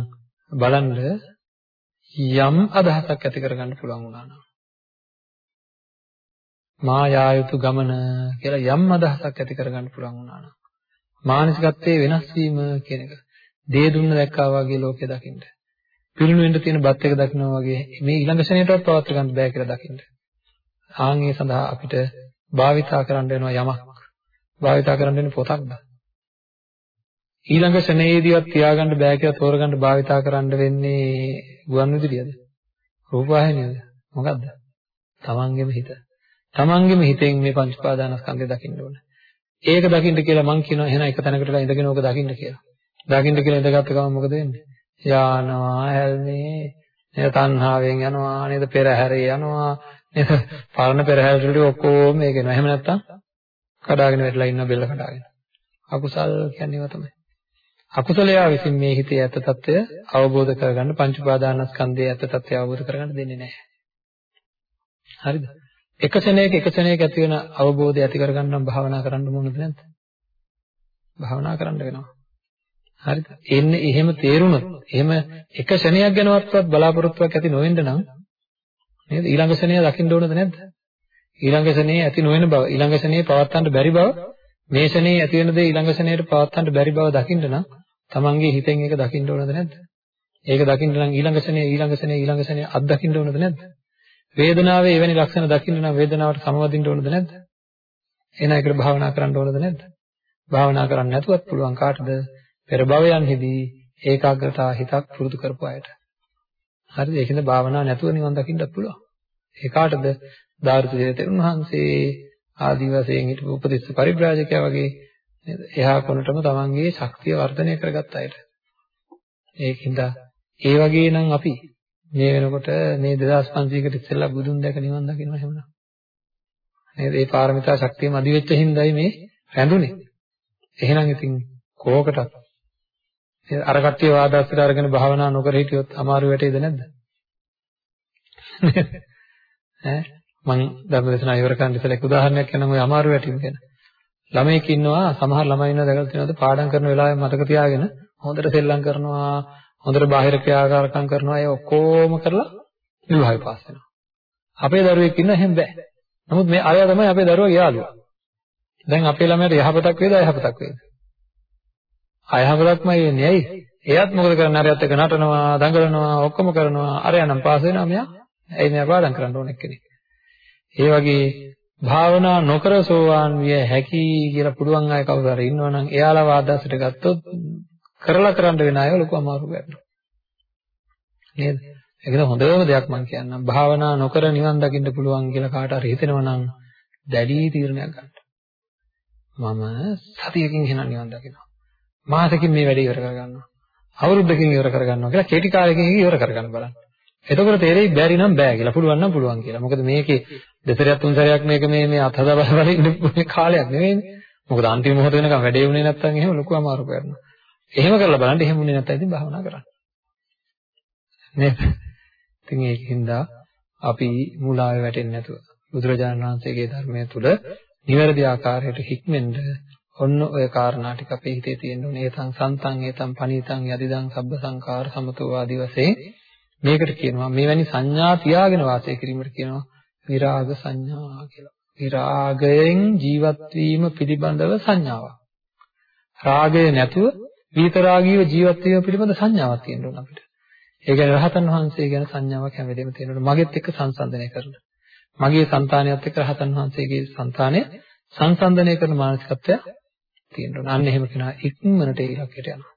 බලන්න යම් අදහසක් ඇති කරගන්න පුළුවන් වුණා නම් මා යා යුතු ගමන කියලා යම් අදහසක් ඇති කරගන්න පුළුවන් වුණා නම් මානසිකත්වයේ වෙනස් වීම කියන එක දේ දුන්න දැක්කා වගේ ලෝකය දකින්න. පිරුණු වෙන්න තියෙන බත් එක දකිනවා වගේ මේ ඊළඟ ශරණයටවත් පවත් ගන්න බෑ කියලා දකින්න. ආන් ඒ සඳහා අපිට භාවිතා කරන්න වෙනවා යමක්. භාවිතා කරන්න වෙන පොතක්ද? ඊළඟ ශරණයේදීවත් තියාගන්න බෑ කියලා තෝරගන්න භාවිතා කරන්න වෙන්නේ ගුවන් විදුලියද? රූපවාහිනියද? මොකද්ද? තමන්ගේම හිත. තමන්ගේම හිතෙන් මේ පංච උපාදානස්කන්ධය දකින්න ඕන. ඒක දකින්න කියලා මං කියනවා එහෙනම් එක තැනකට ඉඳගෙන ඕක දකින්න කියලා. දකින්න කියලා ඉඳගත්තු ගමන් මොකද වෙන්නේ? යානවා හැල්මේ නේද තණ්හාවෙන් යනවා නේද පෙරහැරේ යනවා නේද පරණ පෙරහැරට ඔක්කොම මේක වෙනවා. එහෙම නැත්තම් කඩාගෙන වැටලා ඉන්නවා බෙල්ල කඩාගෙන. අකුසල් කියන්නේ ඒවා තමයි. අකුසලයා විසින් මේ හිතේ ඇත්ත తত্ত্বය අවබෝධ කරගන්න පංච උපාදානස්කන්ධයේ ඇත්ත తত্ত্বය අවබෝධ කරගන්න දෙන්නේ නැහැ. හරිද? එක ක්ෂණයක එක ක්ෂණයක ඇති වෙන අවබෝධය ඇති කරගන්න නම් භාවනා කරන්න ඕනද නැද්ද? භාවනා කරන්න වෙනවා. හරිද? එන්නේ එහෙම තේරුණොත් එහෙම එක ක්ෂණයක් ගැනවත් බලාපොරොත්තුවක් ඇති නොවෙන්න නම් නේද? ඊළඟ ක්ෂණය දකින්න ඕනද නැද්ද? ඊළඟ ක්ෂණේ ඇති නොවන බව, ඊළඟ ක්ෂණේ පවත්වන්න බැරි බව, මේ ක්ෂණේ ඇති වෙන දේ ඊළඟ ක්ෂණයට පවත්වන්න බැරි බව දකින්න නම් තමන්ගේ හිතෙන් ඒක දකින්න ඕනද නැද්ද? ඒක දකින්න නම් ඊළඟ ක්ෂණේ ඊළඟ ක්ෂණේ ඊළඟ ක්ෂණේ අත්දකින්න ඕනද නැද්ද? වේදනාවේ එවැනි ලක්ෂණ දකින්න නම් වේදනාවට සමවදින්න ඕනද නැද්ද? එහෙනම් ඒකට භාවනා කරන්න ඕනද නැද්ද? භාවනා කරන්න නැතුවත් පුළුවන් කාටද? පෙර භවයන්හිදී ඒකාග්‍රතාව හිතක් පුරුදු කරපු අයට. හරිද? ඒකින්ද භාවනා නැතුව නිවන් දකින්නත් පුළුවන්. ඒ කාටද? ධාර්තු දේතරුන් වහන්සේ ආදි වශයෙන් හිටපු උපදේශ පරිබ්‍රාජකයා වගේ නේද? එහා කොනටම තමන්ගේ ශක්තිය වර්ධනය කරගත්ත අයට. ඒකින්ද ඒ වගේ නම් අපි මේ වෙනකොට මේ 2500කට ඉස්සෙල්ලා බුදුන් දැක නිවන් දකින්න එහෙමනම්. නේද? ඒ පාරමිතා ශක්තියම අදි වෙච්ච හින්දායි මේ රැඳුනේ. එහෙනම් ඉතින් කෝකටත් අර කට්ටිය වාදාස්තර අරගෙන භාවනා නොකර හිටියොත් අමාරු වැටේද නැද්ද? ඈ මම ධර්මදේශනා ඉවර කරන්න ඉස්සෙල්ලා එක් උදාහරණයක් කියන්නම් ඔය අමාරු වැටීම ගැන. ළමයෙක් ඉන්නවා සමහර ළමයි ඉන්නවා දැකලා තියෙනවද පාඩම් කරන වෙලාවේ මතක තියාගෙන හොඳට සෙල්ලම් කරනවා හොඳට බාහිර ක්‍රියාකාරකම් කරනවා ඒ ඔක්කොම කරලා විභාගේ පාස් වෙනවා. අපේ දරුවෙක් ඉන්න එහෙම බෑ. නමුත් මේ අය තමයි අපේ දරුවා යාළුවා. දැන් අපේ ළමයාට යහපතක් වේද අයහපතක් වේද? අයහපතක්මයි වෙන්නේ. ඇයි? එයාත් මොකද කරන්නේ? අරයත් එක්ක නටනවා, දඟලනවා, ඔක්කොම කරනවා. අරයා නම් පාස් වෙනවා මෙයා. ඇයි මෙයා පාඩම් කරන්න ඕන එක්කෙනෙක්. ඒ වගේ භාවනා නොකර සෝවාන් විය හැකි කියලා පුළුවන් අය කවුරු හරි ඉන්නවනම් එයාලා ආදර්ශයට ගත්තොත් කරලා කරන්න වෙන අය ලොකු අමාරුවක් වෙනවා. නේද? ඒකද හොඳම දෙයක් මම කියන්නම්. භාවනා නොකර නිවන් දකින්න පුළුවන් කියලා කාට හරි හිතෙනවා නම් දැඩි තීරණයක් ගන්න. මම සතියකින් එහෙනම් නිවන් දකිනවා. මාසෙකින් මේ වැඩේ ඉවර කරගන්නවා. අවුරුද්දකින් ඉවර කරගන්නවා කියලා කෙටි කාලෙකින් ඉවර කරගන්න බලන්න. එතකොට තේරෙයි බැරි නම් බෑ කියලා. පුළුවන් නම් පුළුවන් කියලා. මොකද මේකේ දෙසරයක් තුන් සැරයක් මේක මේ මේ අත්හදා බල බල ඉන්න කාලයක් නෙවෙයිනේ. මොකද අන්තිම මොහොත වෙනකම් වැඩේ වුණේ නැත්නම් එහෙම ලොකු අමාරුවක් වෙනවා. එහෙම කරලා බලන්න එහෙම වුණේ නැත්නම් ඉතින් භාවනා කරන්න. නේද? ඉතින් ඒකින්ද අපි මූලාවේ වැටෙන්නේ නැතුව බුදුරජාණන් වහන්සේගේ ධර්මය තුල නිවැරදි ආකාරයට හික්මෙන්න ඔන්න ඔය කාරණා ටික අපේ හිතේ තියෙන්න ඕනේ. ඒතං සන්තං ඒතං පනීතං යදිදං සබ්බ සංකාර සමතෝ ආදි වශයෙන් මේකට කියනවා මේවැනි සංඥා තියාගෙන වාසය කිරීමට කියනවා විරාග සංඥා කියලා. විරාගයෙන් ජීවත් වීම පිළිබඳව සංඥාවක්. රාගය නැතුව විතරාගීව ජීවත් වීම පිළිබඳ සංඥාවක් තියෙන්න ඕන අපිට. ඒ කියන්නේ රහතන් වහන්සේ ගැන සංඥාවක් හැම වෙලේම තියෙන්න ඕන. මගෙත් එක්ක සංසන්දනය කරන්න. මගේ సంతානයත් එක්ක රහතන් වහන්සේගේ సంతානය සංසන්දනය කරන මානසිකත්වය තියෙන්න ඕන. අන්න එහෙම කෙනා ඉක්මනට ඒ ඉලක්කයට යනවා.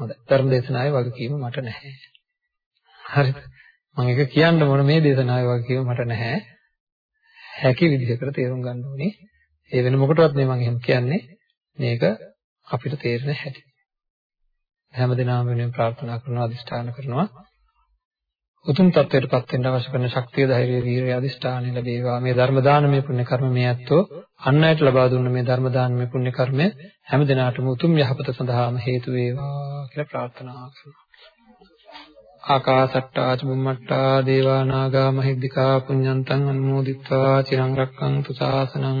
හොඳයි. ධර්ම දේශනාවේ වගකීම මට නැහැ. හරි. මම ඒක කියන්න ඕන මේ දේශනාවේ වගකීම මට නැහැ. හැකි විදිහකට තේරුම් ගන්න ඕනේ. ඒ වෙන මොකටවත් නෙමෙයි මම එහෙම කියන්නේ. මේක අපිට තේරෙන හැටි. හැම දිනම වෙනුවෙන් ප්‍රාර්ථනා කරනවා අදිෂ්ඨාන කරනවා. උතුම් තත්වයටපත් වෙන්න අවශ්‍ය කරන ශක්තිය ධෛර්යය වීරිය අදිෂ්ඨානෙ ලැබේවා. මේ ධර්ම දානමය පුණ්‍ය කර්ම මේ ඇත්තෝ අන් අයට ලබා දුන්න මේ ධර්ම දානමය පුණ්‍ය කර්මය හැම දිනාටම උතුම් යහපත සඳහාම හේතු වේවා කියලා ප්‍රාර්ථනා කරනවා. ආකාසට්ටා චුම්මට්ටා දේවා නාග මහිද්దికා පුඤ්ඤන්තං අනුමෝදිත්වා. චිරං රක්ඛන්තු සාසනං